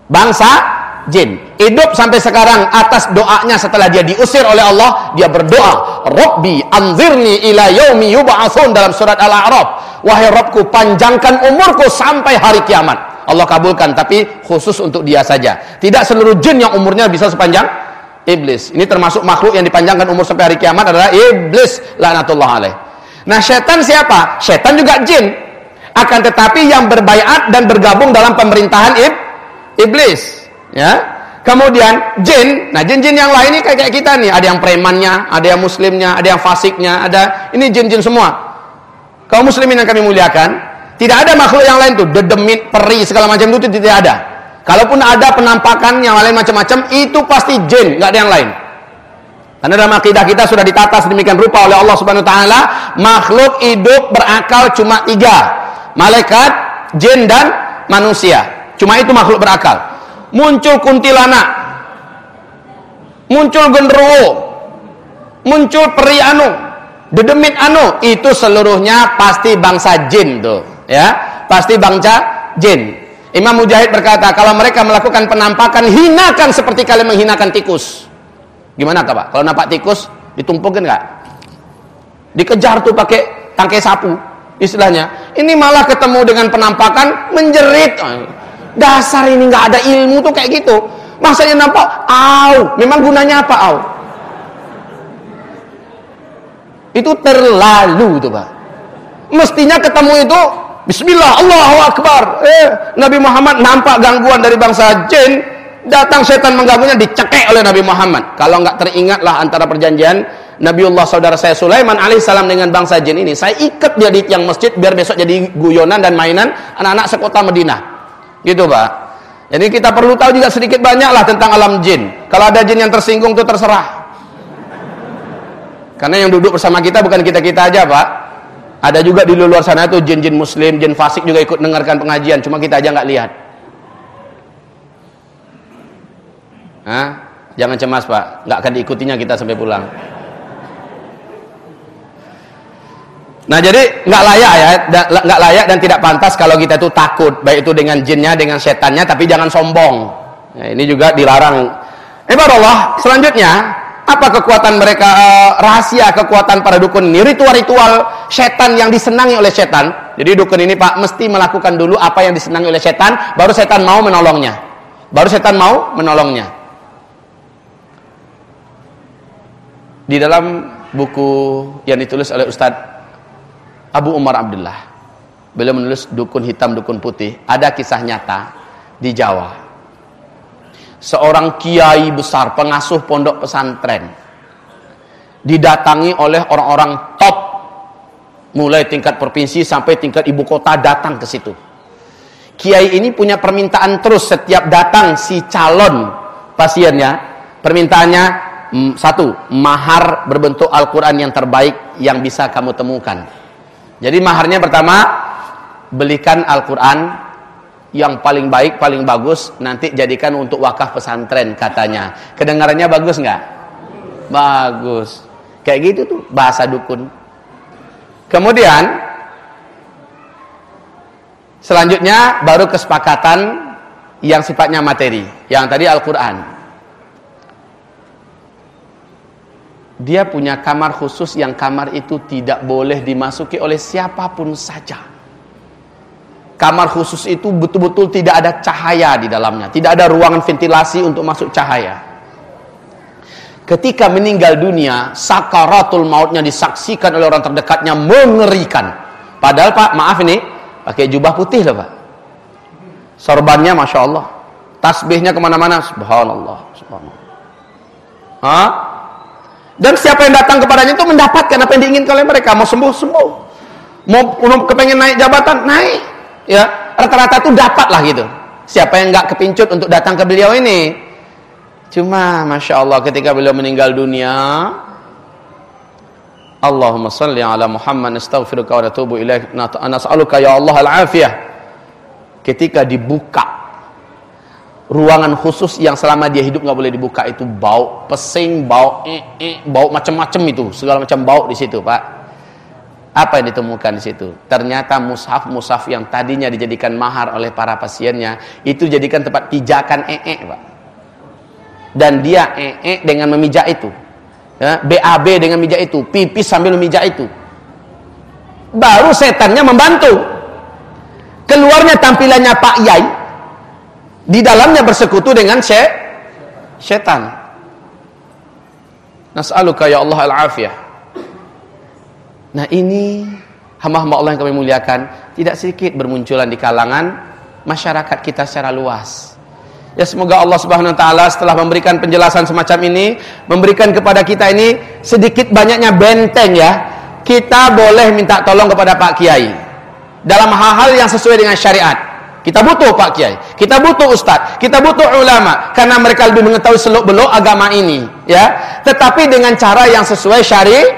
Bangsa jin. Hidup sampai sekarang atas doanya setelah dia diusir oleh Allah, dia berdoa, "Rabbi anzirni ila yaumi yub'atsun" dalam surat Al-A'raf. Wahai Rabbku, panjangkan umurku sampai hari kiamat. Allah kabulkan, tapi khusus untuk dia saja. Tidak seluruh jin yang umurnya bisa sepanjang Iblis. Ini termasuk makhluk yang dipanjangkan umur sampai hari kiamat adalah iblis laknatullah alaih. Nah, setan siapa? Setan juga jin. Akan tetapi yang berbaiat dan bergabung dalam pemerintahan ib iblis, ya. Kemudian jin, nah jin-jin yang lain ini kayak, kayak kita nih, ada yang premannya, ada yang muslimnya, ada yang fasiknya, ada ini jin-jin semua. Kaum muslimin yang kami muliakan, tidak ada makhluk yang lain tuh, dedemit, peri segala macam itu tidak ada. Kalaupun ada penampakan yang lain macam-macam, itu pasti jin, nggak ada yang lain. Karena dalam akidah kita sudah ditata sedemikian rupa oleh Allah Subhanahu wa taala, makhluk hidup berakal cuma tiga. Malaikat, jin dan manusia. Cuma itu makhluk berakal. Muncul kuntilanak. Muncul genderuwo. Muncul peri anu, dedemit anu, itu seluruhnya pasti bangsa jin tuh, ya. Pasti bangsa jin. Imam Mujahid berkata, kalau mereka melakukan penampakan, hinakan seperti kalian menghinakan tikus. Gimana Pak? Kalau nampak tikus, ditumpukin nggak? Dikejar tuh pakai tangkai sapu, istilahnya. Ini malah ketemu dengan penampakan, menjerit. Dasar ini nggak ada ilmu tuh kayak gitu. Masanya nampak, au. Memang gunanya apa au? Itu terlalu tuh Pak. Mestinya ketemu itu Bismillah, Allahu Akbar. Eh, Nabi Muhammad nampak gangguan dari bangsa jin, datang setan mengganggunya dicekek oleh Nabi Muhammad. Kalau nggak teringatlah antara perjanjian Nabiullah saudara saya Sulaiman alaihissalam dengan bangsa jin ini. Saya ikat dia di tiang masjid biar besok jadi guyonan dan mainan anak-anak sekota Madinah. Gitu, Pak. Jadi kita perlu tahu juga sedikit banyak lah tentang alam jin. Kalau ada jin yang tersinggung itu terserah. Karena yang duduk bersama kita bukan kita-kita aja, Pak. Ada juga di luar sana itu jin-jin muslim, jin fasik juga ikut dengarkan pengajian, cuma kita aja nggak lihat. Hah? Jangan cemas pak, nggak akan diikutinya kita sampai pulang. Nah jadi nggak layak ya, nggak layak dan tidak pantas kalau kita itu takut, baik itu dengan jinnya, dengan setannya, tapi jangan sombong. Nah, ini juga dilarang. Eh Allah, selanjutnya apa kekuatan mereka uh, rahasia kekuatan para dukun ini ritual-ritual setan yang disenangi oleh setan jadi dukun ini pak mesti melakukan dulu apa yang disenangi oleh setan baru setan mau menolongnya baru setan mau menolongnya di dalam buku yang ditulis oleh Ustadz Abu Umar Abdullah. Beliau menulis dukun hitam dukun putih. Ada kisah nyata di Jawa. Seorang kiai besar pengasuh pondok pesantren didatangi oleh orang-orang top mulai tingkat provinsi sampai tingkat ibu kota datang ke situ. Kiai ini punya permintaan terus setiap datang si calon pasiennya permintaannya mm, satu mahar berbentuk Al-Quran yang terbaik yang bisa kamu temukan jadi maharnya pertama belikan Al-Quran yang paling baik, paling bagus nanti jadikan untuk wakaf pesantren katanya. Kedengarannya bagus nggak? Bagus. Kayak gitu tuh bahasa dukun. Kemudian selanjutnya baru kesepakatan yang sifatnya materi. Yang tadi Al-Qur'an. Dia punya kamar khusus yang kamar itu tidak boleh dimasuki oleh siapa pun saja kamar khusus itu betul-betul tidak ada cahaya di dalamnya, tidak ada ruangan ventilasi untuk masuk cahaya. Ketika meninggal dunia, sakaratul mautnya disaksikan oleh orang terdekatnya mengerikan. Padahal Pak, maaf ini, pakai jubah putih loh Pak. Sorbannya Masya Allah. Tasbihnya ke mana-mana, subhanallah. subhanallah. Hah? Dan siapa yang datang kepadanya itu mendapatkan apa yang diinginkan oleh mereka. Mau sembuh, sembuh. Mau, kepengen naik jabatan, naik. Ya rata-rata tuh dapat lah gitu. Siapa yang nggak kepincut untuk datang ke beliau ini? Cuma masya Allah ketika beliau meninggal dunia Allahumma salli ala Muhammad astaghfiruka wa atubu ilaik. Nas'aluka ya Allah al-afiyah. Ketika dibuka ruangan khusus yang selama dia hidup nggak boleh dibuka itu bau pesing bau eh, eh, bau macam-macam itu segala macam bau di situ pak apa yang ditemukan di situ? Ternyata mushaf-mushaf yang tadinya dijadikan mahar oleh para pasiennya itu dijadikan tempat pijakan ee, Pak. Dan dia ee dengan memijak itu. Ya, BAB dengan mijak itu, pipis sambil memijak itu. Baru setannya membantu. Keluarnya tampilannya Pak Yai di dalamnya bersekutu dengan setan. Nas'aluka ya Allah al-afiyah. Nah ini hamba-hamba Allah yang kami muliakan tidak sedikit bermunculan di kalangan masyarakat kita secara luas. Ya semoga Allah Subhanahu wa taala setelah memberikan penjelasan semacam ini memberikan kepada kita ini sedikit banyaknya benteng ya. Kita boleh minta tolong kepada Pak Kiai dalam hal-hal yang sesuai dengan syariat. Kita butuh Pak Kiai, kita butuh Ustadz, kita butuh ulama karena mereka lebih mengetahui seluk-beluk agama ini, ya. Tetapi dengan cara yang sesuai syariat.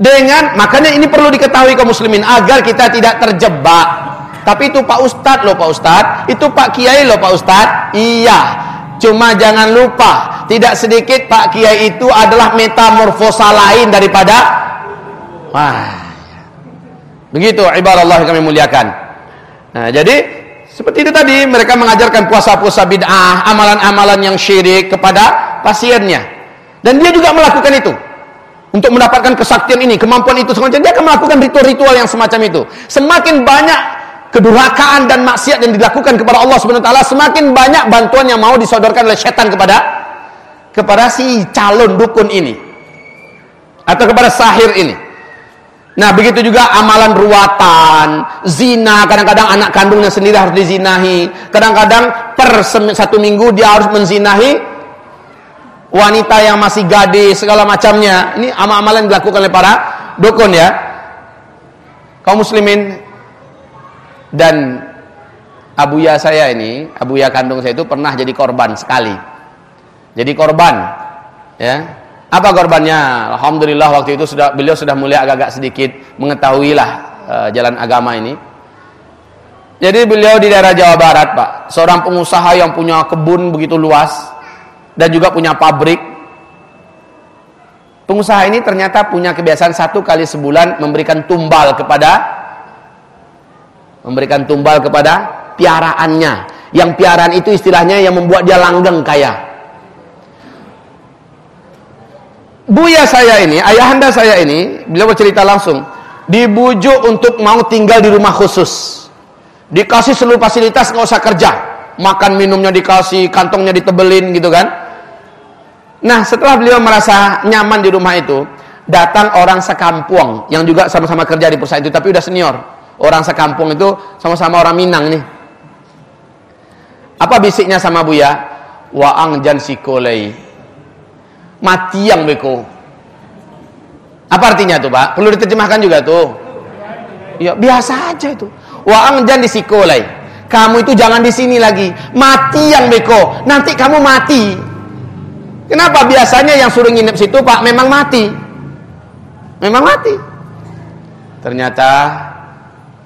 Dengan makanya ini perlu diketahui kaum muslimin agar kita tidak terjebak. Tapi itu Pak Ustadz loh Pak Ustadz, itu Pak Kiai loh Pak Ustadz. Iya. Cuma jangan lupa, tidak sedikit Pak Kiai itu adalah metamorfosa lain daripada Wah. Begitu ibarat Allah kami muliakan. Nah, jadi seperti itu tadi mereka mengajarkan puasa-puasa bid'ah, amalan-amalan yang syirik kepada pasiennya. Dan dia juga melakukan itu. Untuk mendapatkan kesaktian ini, kemampuan itu semacam dia akan melakukan ritual-ritual yang semacam itu. Semakin banyak kedurhakaan dan maksiat yang dilakukan kepada Allah Subhanahu wa taala, semakin banyak bantuan yang mau disodorkan oleh setan kepada kepada si calon dukun ini atau kepada sahir ini. Nah begitu juga amalan ruatan, zina, kadang-kadang anak kandungnya sendiri harus dizinahi. Kadang-kadang per satu minggu dia harus menzinahi wanita yang masih gadis, segala macamnya. Ini amal-amalan dilakukan oleh para dukun ya. Kaum muslimin dan abuya saya ini, abuya kandung saya itu pernah jadi korban sekali. Jadi korban ya apa korbannya? Alhamdulillah waktu itu sudah beliau sudah mulai agak-agak sedikit mengetahuilah uh, jalan agama ini. Jadi beliau di daerah Jawa Barat, Pak. Seorang pengusaha yang punya kebun begitu luas dan juga punya pabrik. Pengusaha ini ternyata punya kebiasaan satu kali sebulan memberikan tumbal kepada memberikan tumbal kepada piaraannya. Yang piaraan itu istilahnya yang membuat dia langgeng kaya. Buya saya ini, ayahanda saya ini, beliau bercerita langsung, dibujuk untuk mau tinggal di rumah khusus. Dikasih seluruh fasilitas nggak usah kerja. Makan minumnya dikasih, kantongnya ditebelin gitu kan. Nah, setelah beliau merasa nyaman di rumah itu, datang orang sekampung yang juga sama-sama kerja di perusahaan itu tapi udah senior. Orang sekampung itu sama-sama orang Minang nih. Apa bisiknya sama Buya? Waang jan sikolei mati yang beko. Apa artinya tuh, Pak? Perlu diterjemahkan juga tuh. Ya, biasa aja itu. Wa angjan disikolai. Kamu itu jangan di sini lagi. Mati yang beko. Nanti kamu mati. Kenapa biasanya yang suruh nginep situ, Pak, memang mati. Memang mati. Ternyata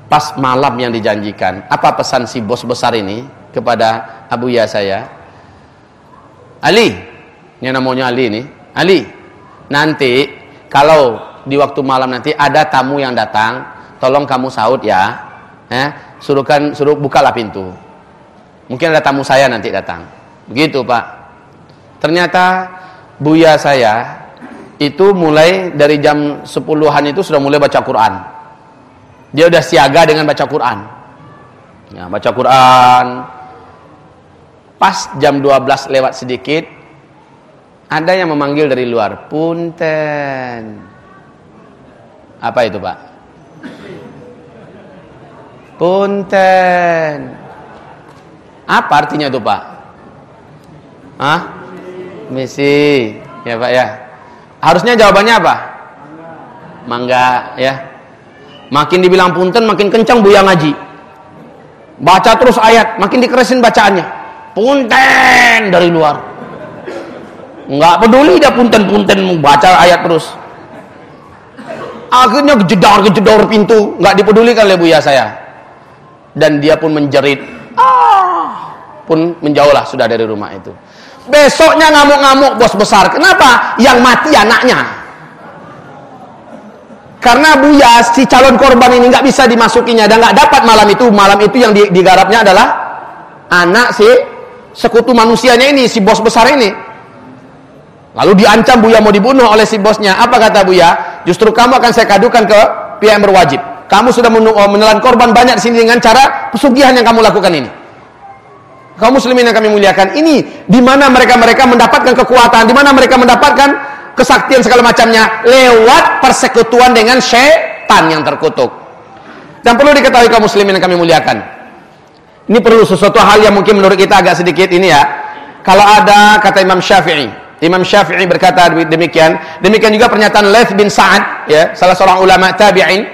pas malam yang dijanjikan, apa pesan si bos besar ini kepada Abu Ya saya? Ali, ini namanya Ali nih. Ali, nanti kalau di waktu malam nanti ada tamu yang datang, tolong kamu saut ya. Eh, suruhkan suruh bukalah pintu. Mungkin ada tamu saya nanti datang. Begitu, Pak. Ternyata buya saya itu mulai dari jam 10-an itu sudah mulai baca Quran. Dia udah siaga dengan baca Quran. Ya, baca Quran. Pas jam 12 lewat sedikit, ada yang memanggil dari luar, punten. Apa itu pak? Punten. Apa artinya itu pak? Hah? Misi. Ya pak ya. Harusnya jawabannya apa? Mangga ya. Makin dibilang punten makin kencang buya ngaji. Baca terus ayat, makin dikeresin bacaannya. Punten dari luar. Enggak peduli dia punten-punten membaca ayat terus. Akhirnya jedar-jedor pintu, enggak dipedulikan oleh buya saya. Dan dia pun menjerit. Ah, pun menjauhlah sudah dari rumah itu. Besoknya ngamuk-ngamuk bos besar. Kenapa? Yang mati anaknya. Karena buya si calon korban ini nggak bisa dimasukinya dan nggak dapat malam itu. Malam itu yang digarapnya adalah anak si sekutu manusianya ini, si bos besar ini. Lalu diancam Buya mau dibunuh oleh si bosnya. Apa kata Buya? Justru kamu akan saya kadukan ke pihak yang berwajib. Kamu sudah oh, menelan korban banyak di sini dengan cara pesugihan yang kamu lakukan ini. Kaum muslimin yang kami muliakan, ini di mana mereka-mereka mendapatkan kekuatan, di mana mereka mendapatkan kesaktian segala macamnya lewat persekutuan dengan syaitan yang terkutuk. Dan perlu diketahui kaum muslimin yang kami muliakan. Ini perlu sesuatu hal yang mungkin menurut kita agak sedikit ini ya. Kalau ada kata Imam Syafi'i, Imam Syafi'i berkata demikian. Demikian juga pernyataan Lath bin Sa'ad, ya, salah seorang ulama tabi'in.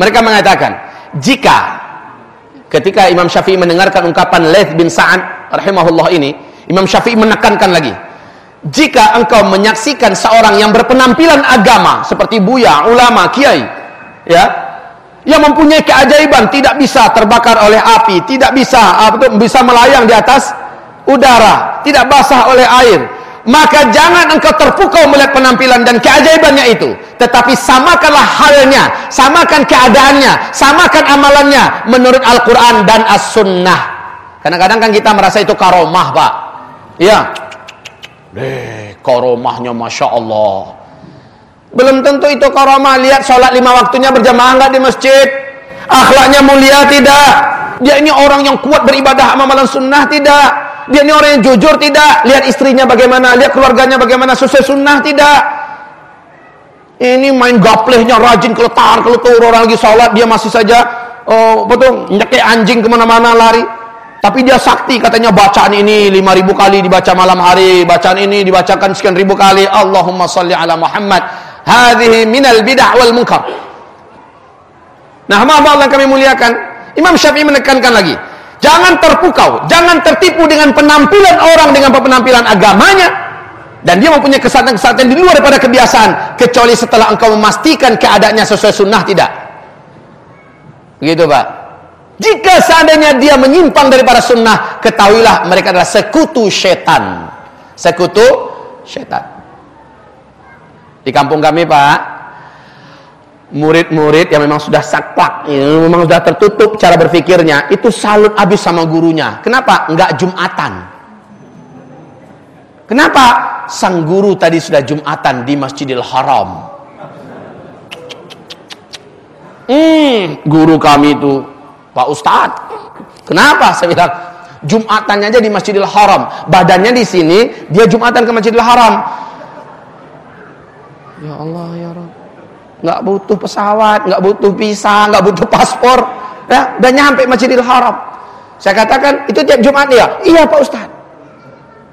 Mereka mengatakan, jika ketika Imam Syafi'i mendengarkan ungkapan Lath bin Sa'ad rahimahullah ini, Imam Syafi'i menekankan lagi, jika engkau menyaksikan seorang yang berpenampilan agama seperti buya, ulama, kiai, ya, yang mempunyai keajaiban tidak bisa terbakar oleh api, tidak bisa apa bisa melayang di atas udara, tidak basah oleh air, maka jangan engkau terpukau melihat penampilan dan keajaibannya itu. Tetapi samakanlah halnya samakan keadaannya samakan amalannya menurut Al-Quran dan As-Sunnah. Kadang-kadang kan kita merasa itu karomah pak. Iya. Deh karomahnya Masya Allah. Belum tentu itu karomah. Lihat sholat lima waktunya berjamaah nggak di masjid. Akhlaknya mulia tidak. Dia ini orang yang kuat beribadah amalan sunnah tidak dia ini orang yang jujur tidak? Lihat istrinya bagaimana, lihat keluarganya bagaimana, sesuai sunnah tidak? Ini main gaplehnya rajin keletar, keletur orang lagi sholat dia masih saja oh, betul nyekek anjing ke mana-mana lari. Tapi dia sakti katanya bacaan ini 5000 kali dibaca malam hari, bacaan ini dibacakan sekian ribu kali. Allahumma salli ala Muhammad. Hadhihi minal bid'ah wal munkar. Nah, hamba Allah kami muliakan. Imam Syafi'i menekankan lagi, Jangan terpukau, jangan tertipu dengan penampilan orang dengan penampilan agamanya dan dia mempunyai kesatuan-kesatuan di luar daripada kebiasaan kecuali setelah engkau memastikan keadaannya sesuai sunnah tidak. Begitu Pak. Jika seandainya dia menyimpang daripada sunnah, ketahuilah mereka adalah sekutu setan. Sekutu setan. Di kampung kami Pak, murid-murid yang memang sudah saklak, yang memang sudah tertutup cara berpikirnya, itu salut habis sama gurunya. Kenapa? Enggak Jumatan. Kenapa? Sang guru tadi sudah Jumatan di Masjidil Haram. Hmm, guru kami itu Pak Ustadz. Kenapa? Saya bilang Jumatannya aja di Masjidil Haram. Badannya di sini, dia Jumatan ke Masjidil Haram. Ya Allah, ya Rabb nggak butuh pesawat, nggak butuh visa, nggak butuh paspor, ya, udah nyampe Masjidil Haram. Saya katakan, itu tiap Jumat ya? Iya Pak Ustaz.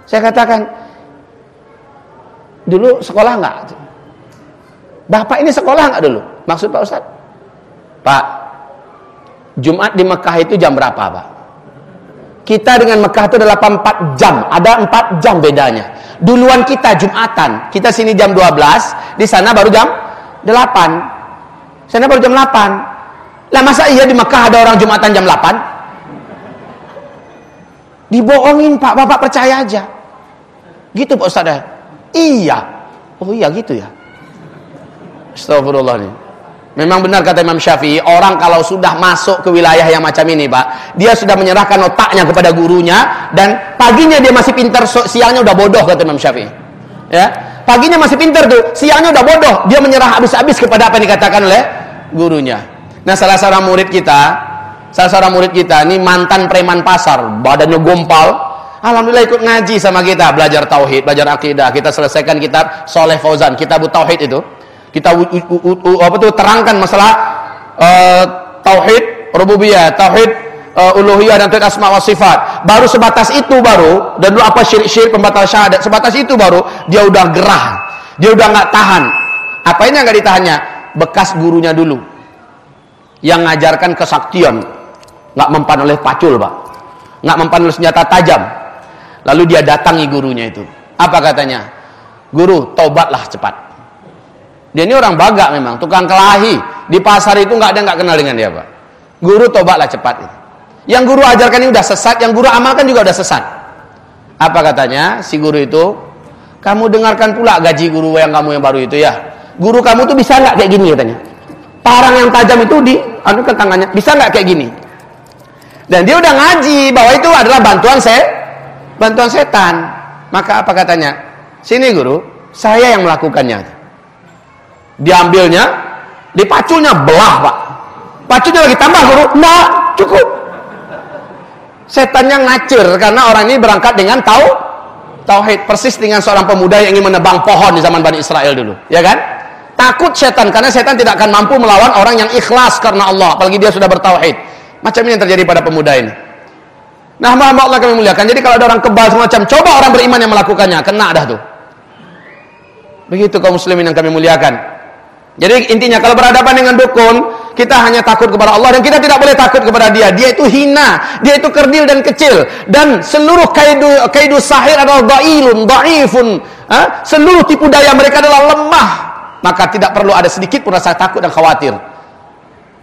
Saya katakan, dulu sekolah nggak? Bapak ini sekolah nggak dulu? Maksud Pak Ustaz? Pak, Jumat di Mekah itu jam berapa Pak? Kita dengan Mekah itu adalah 4 jam, ada 4 jam bedanya. Duluan kita Jumatan, kita sini jam 12, di sana baru jam Delapan. Sana baru jam delapan. Lah masa iya di Mekah ada orang Jumatan jam delapan? Dibohongin Pak, Bapak percaya aja. Gitu Pak Ustaz. Iya. Oh iya gitu ya. Astagfirullah nih. Memang benar kata Imam Syafi'i, orang kalau sudah masuk ke wilayah yang macam ini, Pak, dia sudah menyerahkan otaknya kepada gurunya dan paginya dia masih pintar, siangnya udah bodoh kata Imam Syafi'i. Ya, Paginya masih pintar tuh, siangnya udah bodoh. Dia menyerah habis-habis kepada apa yang dikatakan oleh gurunya. Nah, salah seorang murid kita, salah seorang murid kita ini mantan preman pasar, badannya gompal. Alhamdulillah ikut ngaji sama kita, belajar tauhid, belajar akidah. Kita selesaikan kitab Soleh Fauzan, kitab tauhid itu. Kita u, u, u, apa tuh terangkan masalah uh, tauhid rububiyah, tauhid uh, uluhiyah dan tauhid asma wa sifat. Baru sebatas itu baru dan dulu apa syirik-syirik pembatal syahadat. Sebatas itu baru dia udah gerah. Dia udah nggak tahan. Apa yang nggak ditahannya? Bekas gurunya dulu. Yang ngajarkan kesaktian. nggak mempan oleh pacul, Pak. nggak mempan oleh senjata tajam. Lalu dia datangi gurunya itu. Apa katanya? Guru, tobatlah cepat. Dia ini orang baga memang, tukang kelahi. Di pasar itu nggak ada nggak kenal dengan dia, Pak. Guru tobatlah cepat itu. Yang guru ajarkan ini udah sesat, yang guru amalkan juga udah sesat. Apa katanya si guru itu? Kamu dengarkan pula gaji guru yang kamu yang baru itu ya. Guru kamu tuh bisa nggak kayak gini katanya. Parang yang tajam itu di anu ke tangannya, bisa nggak kayak gini? Dan dia udah ngaji bahwa itu adalah bantuan saya, bantuan setan. Maka apa katanya? Sini guru, saya yang melakukannya. Diambilnya, dipaculnya belah pak. Paculnya lagi tambah guru, enggak cukup setannya ngacir karena orang ini berangkat dengan tahu tauhid persis dengan seorang pemuda yang ingin menebang pohon di zaman Bani Israel dulu, ya kan? Takut setan karena setan tidak akan mampu melawan orang yang ikhlas karena Allah, apalagi dia sudah bertauhid. Macam ini yang terjadi pada pemuda ini. Nah, hamba Allah kami muliakan. Jadi kalau ada orang kebal semacam, coba orang beriman yang melakukannya, kena dah tuh. Begitu kaum muslimin yang kami muliakan. Jadi intinya kalau berhadapan dengan dukun, kita hanya takut kepada Allah dan kita tidak boleh takut kepada dia. Dia itu hina, dia itu kerdil dan kecil dan seluruh kaidu kaidu sahir adalah dhailun, dhaifun. Ha? Seluruh tipu daya mereka adalah lemah. Maka tidak perlu ada sedikit pun rasa takut dan khawatir.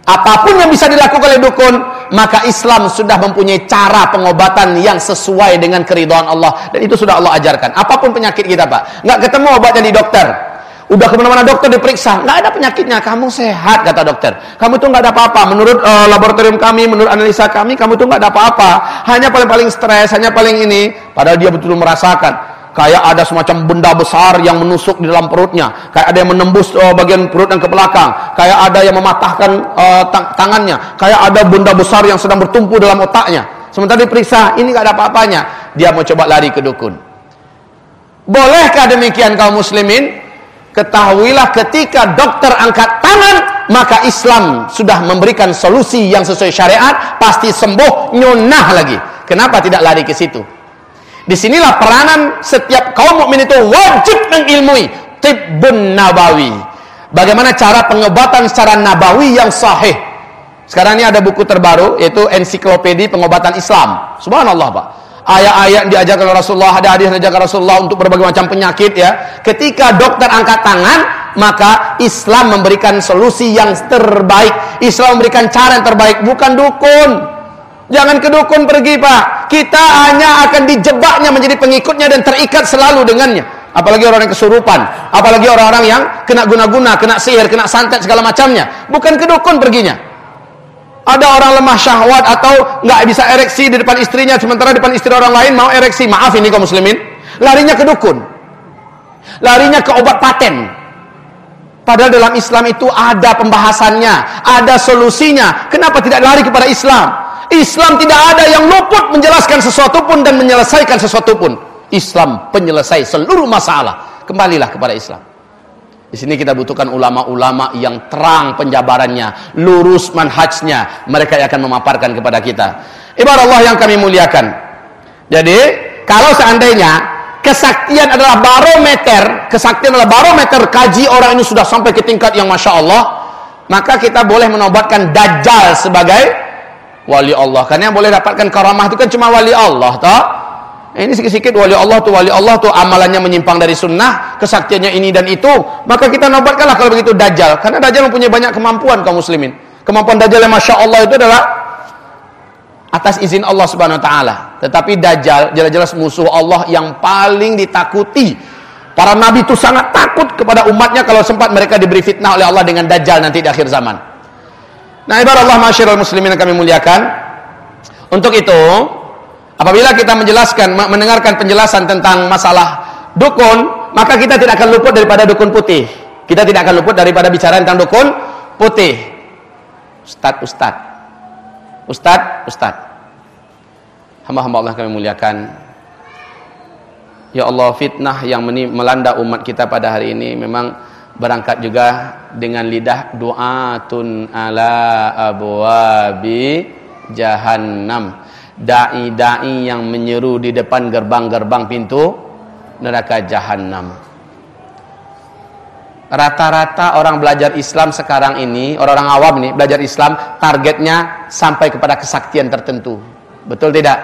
Apa pun yang bisa dilakukan oleh dukun, maka Islam sudah mempunyai cara pengobatan yang sesuai dengan keridhaan Allah dan itu sudah Allah ajarkan. Apa pun penyakit kita, Pak. Enggak ketemu obatnya di dokter. Udah ke mana-mana dokter diperiksa, nggak ada penyakitnya, kamu sehat kata dokter. Kamu tuh nggak ada apa-apa. Menurut uh, laboratorium kami, menurut analisa kami, kamu tuh nggak ada apa-apa. Hanya paling-paling stres, hanya paling ini. Padahal dia betul merasakan kayak ada semacam benda besar yang menusuk di dalam perutnya, kayak ada yang menembus uh, bagian perut yang ke belakang, kayak ada yang mematahkan uh, tang tangannya, kayak ada benda besar yang sedang bertumpu dalam otaknya. Sementara diperiksa, ini nggak ada apa-apanya. Dia mau coba lari ke dukun. Bolehkah demikian kaum muslimin? Ketahuilah ketika dokter angkat tangan, maka Islam sudah memberikan solusi yang sesuai syariat, pasti sembuh, nyunah lagi. Kenapa tidak lari ke situ? Di sinilah peranan setiap kaum mukmin itu wajib mengilmui tibbun nabawi. Bagaimana cara pengobatan secara nabawi yang sahih. Sekarang ini ada buku terbaru yaitu ensiklopedi pengobatan Islam. Subhanallah, Pak ayat-ayat yang diajarkan oleh Rasulullah, ada hadis yang diajarkan Rasulullah untuk berbagai macam penyakit ya. Ketika dokter angkat tangan, maka Islam memberikan solusi yang terbaik. Islam memberikan cara yang terbaik, bukan dukun. Jangan ke dukun pergi, Pak. Kita hanya akan dijebaknya menjadi pengikutnya dan terikat selalu dengannya. Apalagi orang yang kesurupan, apalagi orang-orang yang kena guna-guna, kena sihir, kena santet segala macamnya. Bukan ke dukun perginya. Ada orang lemah syahwat atau nggak bisa ereksi di depan istrinya sementara di depan istri orang lain mau ereksi. Maaf ini kaum muslimin. Larinya ke dukun. Larinya ke obat paten. Padahal dalam Islam itu ada pembahasannya, ada solusinya. Kenapa tidak lari kepada Islam? Islam tidak ada yang luput menjelaskan sesuatu pun dan menyelesaikan sesuatu pun. Islam penyelesai seluruh masalah. Kembalilah kepada Islam. Di sini kita butuhkan ulama-ulama yang terang penjabarannya, lurus manhajnya. Mereka yang akan memaparkan kepada kita. Ibarat Allah yang kami muliakan. Jadi, kalau seandainya kesaktian adalah barometer, kesaktian adalah barometer kaji orang ini sudah sampai ke tingkat yang masya Allah, maka kita boleh menobatkan Dajjal sebagai wali Allah. Karena yang boleh dapatkan karamah itu kan cuma wali Allah, toh? Ini sedikit-sedikit wali Allah tuh wali Allah tuh amalannya menyimpang dari sunnah, kesaktiannya ini dan itu, maka kita nobatkanlah kalau begitu Dajjal. Karena Dajjal mempunyai banyak kemampuan kaum muslimin. Kemampuan Dajjal yang Masya Allah itu adalah atas izin Allah Subhanahu Wa Taala. Tetapi Dajjal jelas-jelas musuh Allah yang paling ditakuti. Para nabi itu sangat takut kepada umatnya kalau sempat mereka diberi fitnah oleh Allah dengan Dajjal nanti di akhir zaman. Nah, ibarat Allah masyarakat muslimin yang kami muliakan. Untuk itu, Apabila kita menjelaskan, mendengarkan penjelasan tentang masalah dukun, maka kita tidak akan luput daripada dukun putih. Kita tidak akan luput daripada bicara tentang dukun putih. Ustad, ustad. Ustad, ustad. Hamba-hamba Allah kami muliakan. Ya Allah, fitnah yang melanda umat kita pada hari ini memang berangkat juga dengan lidah du'atun ala abwabi jahannam dai-dai yang menyeru di depan gerbang-gerbang pintu neraka jahanam. Rata-rata orang belajar Islam sekarang ini, orang-orang awam ini belajar Islam targetnya sampai kepada kesaktian tertentu. Betul tidak?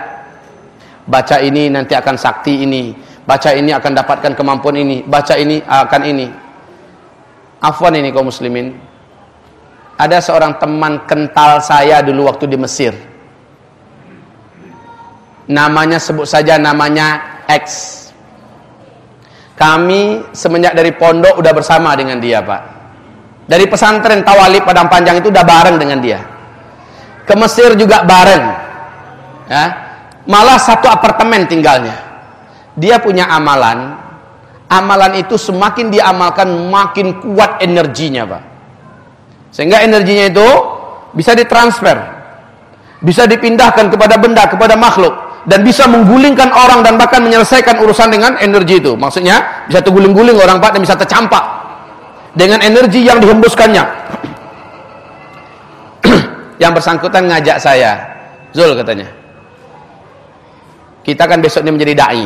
Baca ini nanti akan sakti ini, baca ini akan dapatkan kemampuan ini, baca ini akan ini. Afwan ini kaum muslimin. Ada seorang teman kental saya dulu waktu di Mesir namanya sebut saja namanya X. Kami semenjak dari pondok udah bersama dengan dia, Pak. Dari pesantren Tawalib Padang Panjang itu udah bareng dengan dia. Ke Mesir juga bareng. Ya. Malah satu apartemen tinggalnya. Dia punya amalan. Amalan itu semakin diamalkan makin kuat energinya, Pak. Sehingga energinya itu bisa ditransfer bisa dipindahkan kepada benda, kepada makhluk dan bisa menggulingkan orang dan bahkan menyelesaikan urusan dengan energi itu. Maksudnya bisa terguling-guling orang Pak dan bisa tercampak dengan energi yang dihembuskannya. yang bersangkutan ngajak saya, Zul katanya. Kita kan besok ini menjadi dai,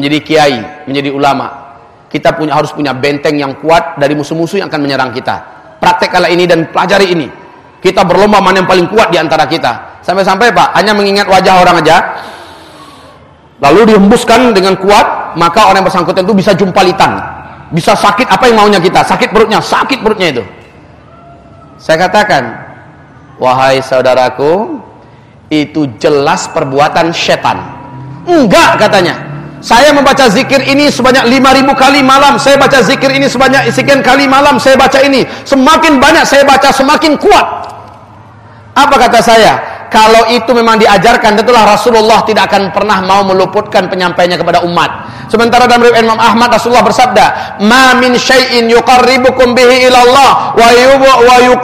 menjadi kiai, menjadi ulama. Kita punya harus punya benteng yang kuat dari musuh-musuh yang akan menyerang kita. Praktek kala ini dan pelajari ini. Kita berlomba mana yang paling kuat di antara kita. Sampai-sampai Pak, hanya mengingat wajah orang aja. Lalu dihembuskan dengan kuat, maka orang yang bersangkutan itu bisa jumpalitan. Bisa sakit apa yang maunya kita, sakit perutnya, sakit perutnya itu. Saya katakan, wahai saudaraku, itu jelas perbuatan setan. Enggak katanya. Saya membaca zikir ini sebanyak 5000 kali malam. Saya baca zikir ini sebanyak sekian kali malam. Saya baca ini. Semakin banyak saya baca, semakin kuat. Apa kata saya? Kalau itu memang diajarkan, tentulah Rasulullah tidak akan pernah mau meluputkan penyampaiannya kepada umat. Sementara dalam riwayat Imam Ahmad Rasulullah bersabda, "Ma min syai'in yuqarribukum bihi ila Allah wa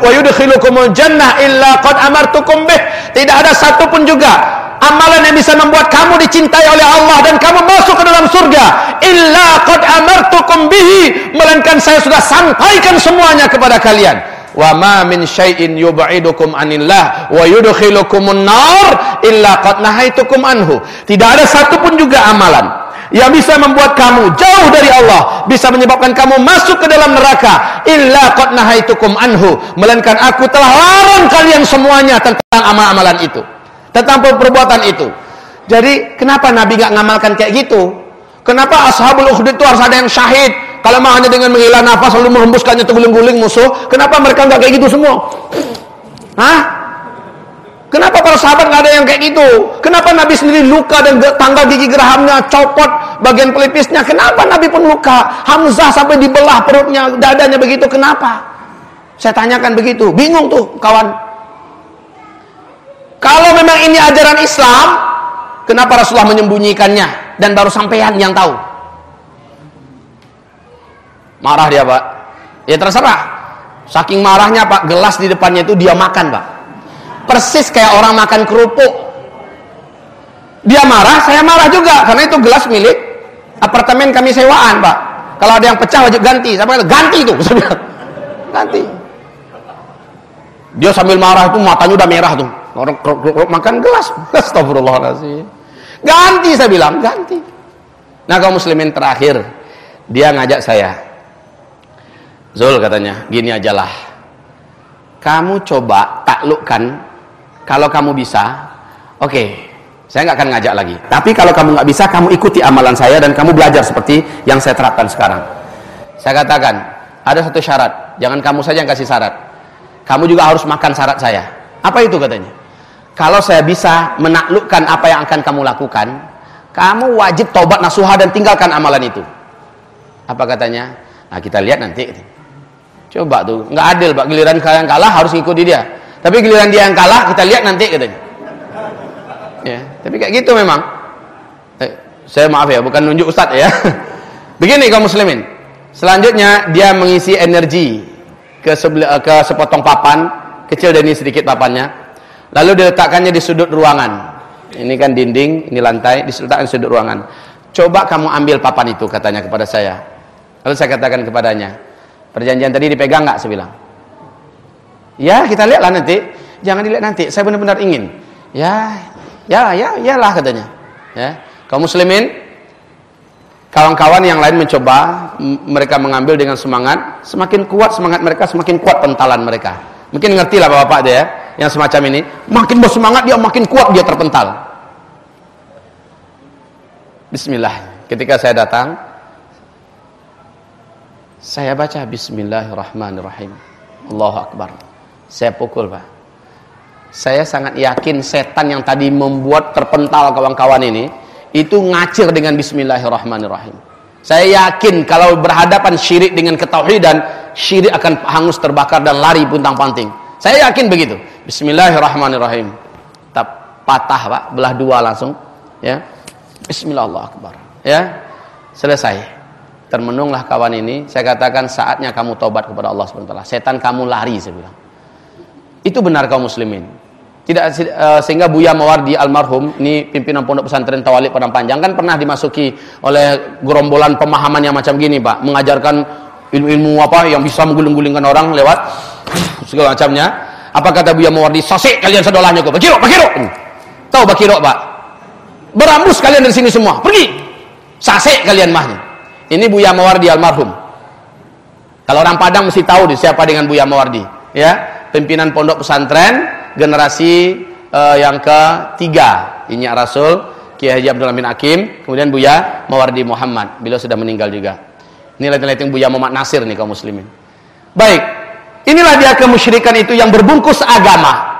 wa yudkhilukumul jannah illa qad amartukum bih." Tidak ada satu pun juga amalan yang bisa membuat kamu dicintai oleh Allah dan kamu masuk ke dalam surga illa qad amartukum bihi melainkan saya sudah sampaikan semuanya kepada kalian wa ma min syai'in yub'idukum anillah wa yudkhilukumun nar illa qad nahaitukum anhu. Tidak ada satu pun juga amalan yang bisa membuat kamu jauh dari Allah bisa menyebabkan kamu masuk ke dalam neraka illa qad nahaitukum anhu. Melainkan aku telah larang kalian semuanya tentang amal-amalan itu tentang perbuatan itu. Jadi kenapa Nabi gak ngamalkan kayak gitu? Kenapa ashabul ukhdud itu harus ada yang syahid kalau mau hanya dengan menghela nafas lalu menghembuskannya terguling-guling musuh, kenapa mereka nggak kayak gitu semua? Hah? Kenapa para sahabat nggak ada yang kayak gitu? Kenapa Nabi sendiri luka dan tanggal gigi gerahamnya copot bagian pelipisnya? Kenapa Nabi pun luka? Hamzah sampai dibelah perutnya, dadanya begitu. Kenapa? Saya tanyakan begitu. Bingung tuh kawan. Kalau memang ini ajaran Islam, kenapa Rasulullah menyembunyikannya dan baru sampean yang tahu? Marah dia pak. Ya terserah. Saking marahnya pak, gelas di depannya itu dia makan pak. Persis kayak orang makan kerupuk. Dia marah, saya marah juga. Karena itu gelas milik apartemen kami sewaan pak. Kalau ada yang pecah wajib ganti. Saya bilang, ganti itu. Ganti. Dia sambil marah itu matanya udah merah tuh. Orang makan gelas. Astagfirullahaladzim. Ganti saya bilang, ganti. Nah kaum muslimin terakhir, dia ngajak saya, Zul katanya, gini ajalah. Kamu coba taklukkan kalau kamu bisa. Oke, okay, saya nggak akan ngajak lagi. Tapi kalau kamu nggak bisa, kamu ikuti amalan saya dan kamu belajar seperti yang saya terapkan sekarang. Saya katakan, ada satu syarat. Jangan kamu saja yang kasih syarat. Kamu juga harus makan syarat saya. Apa itu katanya? Kalau saya bisa menaklukkan apa yang akan kamu lakukan, kamu wajib tobat nasuha dan tinggalkan amalan itu. Apa katanya? Nah, kita lihat nanti. Coba tuh, nggak adil pak. Giliran kalian kalah harus ngikuti dia. Tapi giliran dia yang kalah kita lihat nanti katanya. Ya, tapi kayak gitu memang. Eh, saya maaf ya, bukan nunjuk ustad ya. Begini kaum muslimin. Selanjutnya dia mengisi energi ke sebelah, ke sepotong papan kecil dan ini sedikit papannya. Lalu diletakkannya di sudut ruangan. Ini kan dinding, ini lantai, diletakkan di sudut ruangan. Coba kamu ambil papan itu katanya kepada saya. Lalu saya katakan kepadanya, Perjanjian tadi dipegang nggak? Saya bilang. Ya kita lihatlah nanti. Jangan dilihat nanti. Saya benar-benar ingin. Ya, ya, ya, iyalah katanya. Ya, kaum muslimin, kawan-kawan yang lain mencoba, mereka mengambil dengan semangat. Semakin kuat semangat mereka, semakin kuat pentalan mereka. Mungkin ngerti lah bapak-bapak dia, ya, yang semacam ini. Makin bersemangat dia, makin kuat dia terpental. Bismillah. Ketika saya datang, saya baca bismillahirrahmanirrahim. Allahu akbar. Saya pukul, Pak. Saya sangat yakin setan yang tadi membuat terpental kawan-kawan ini itu ngacir dengan bismillahirrahmanirrahim. Saya yakin kalau berhadapan syirik dengan ketauhidan, syirik akan hangus terbakar dan lari puntang-panting. Saya yakin begitu. Bismillahirrahmanirrahim. Tak patah, Pak, belah dua langsung, ya. Bismillahirrahmanirrahim. Ya. Selesai termenunglah kawan ini saya katakan saatnya kamu tobat kepada Allah SWT setan kamu lari saya bilang itu benar kaum muslimin Tidak uh, sehingga Buya Mawardi almarhum ini pimpinan pondok pesantren Tawalik Padang Panjang kan pernah dimasuki oleh gerombolan pemahaman yang macam gini, Pak, mengajarkan ilmu-ilmu apa yang bisa mengguling-gulingkan orang lewat segala macamnya. Apa kata Buya Mawardi? Sosek kalian sedolahnya kok. Bakiro, bakiro. Hmm. Tahu bakiro, Pak? Berambus kalian dari sini semua. Pergi. Sasek kalian mahnya. Ini Buya Mawardi almarhum. Kalau orang Padang mesti tahu di siapa dengan Buya Mawardi, ya. Pimpinan pondok pesantren generasi uh, yang ketiga. Ini Rasul Kiai Haji Abdul Amin Hakim, kemudian Buya Mawardi Muhammad. Beliau sudah meninggal juga. Ini lihat-lihat Buya Muhammad Nasir nih kaum muslimin. Baik. Inilah dia kemusyrikan itu yang berbungkus agama.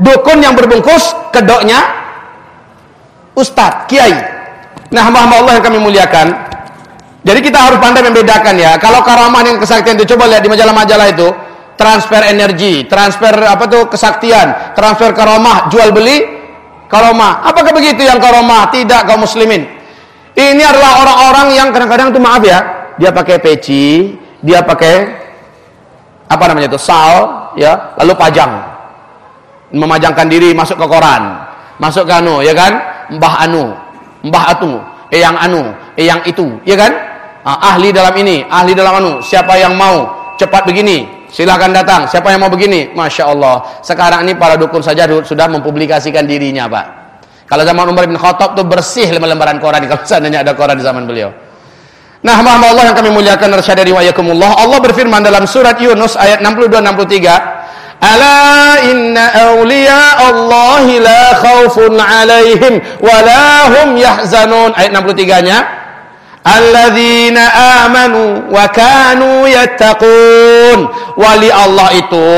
Dukun yang berbungkus kedoknya ustadz, kiai. Nah, hamba-hamba Allah yang kami muliakan, jadi kita harus pandai membedakan ya. Kalau karamah dengan kesaktian itu coba lihat di majalah-majalah itu transfer energi, transfer apa tuh kesaktian, transfer karamah, jual beli karamah. Apakah begitu yang karamah? Tidak kaum muslimin. Ini adalah orang-orang yang kadang-kadang tuh maaf ya, dia pakai peci, dia pakai apa namanya itu sal, ya, lalu pajang, memajangkan diri masuk ke koran, masuk ke anu, ya kan, mbah anu, mbah atu, eyang anu, eyang itu, ya kan? Ah, ahli dalam ini, ahli dalam anu, siapa yang mau cepat begini, silakan datang. Siapa yang mau begini? Masya Allah. Sekarang ini para dukun saja sudah mempublikasikan dirinya, Pak. Kalau zaman Umar bin Khattab tuh bersih lembaran koran kalau seandainya ada koran di zaman beliau. Nah, hamba Allah yang kami muliakan dari wa yakumullah, Allah berfirman dalam surat Yunus ayat 62 63, Ala inna awliya Allah la khawfun alaihim wa la hum yahzanun. Ayat 63-nya, alladzina amanu wa kanu yattaqun. Wali Allah itu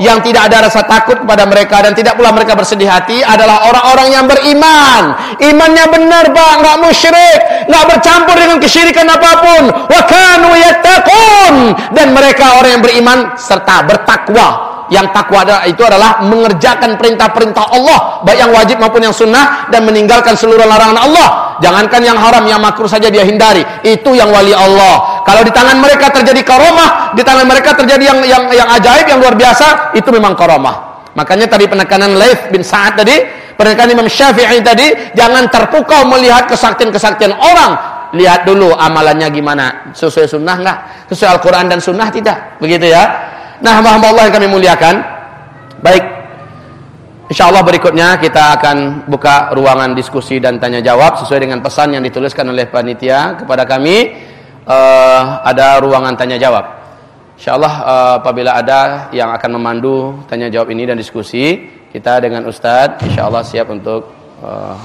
yang tidak ada rasa takut kepada mereka dan tidak pula mereka bersedih hati adalah orang-orang yang beriman. Imannya benar Pak. Enggak musyrik enggak bercampur dengan kesyirikan apa pun. Wa kanu yattaqun. Dan mereka orang yang beriman serta bertakwa yang takwa itu adalah mengerjakan perintah-perintah Allah baik yang wajib maupun yang sunnah dan meninggalkan seluruh larangan Allah. Jangankan yang haram yang makruh saja dia hindari. Itu yang wali Allah. Kalau di tangan mereka terjadi karomah di tangan mereka terjadi yang yang yang ajaib yang luar biasa itu memang karomah. Makanya tadi penekanan Laith bin Sa'ad tadi penekanan Imam Syafi'i tadi jangan terpukau melihat kesaktian-kesaktian orang. Lihat dulu amalannya gimana. Sesuai sunnah enggak sesuai Al-Quran dan sunnah tidak? Begitu ya Nah, hamba-hamba Allah yang kami muliakan. Baik. Insya Allah berikutnya kita akan buka ruangan diskusi dan tanya jawab sesuai dengan pesan yang dituliskan oleh panitia kepada kami. Uh, ada ruangan tanya jawab. Insya Allah uh, apabila ada yang akan memandu tanya jawab ini dan diskusi, kita dengan Ustadz Insya Allah siap untuk uh,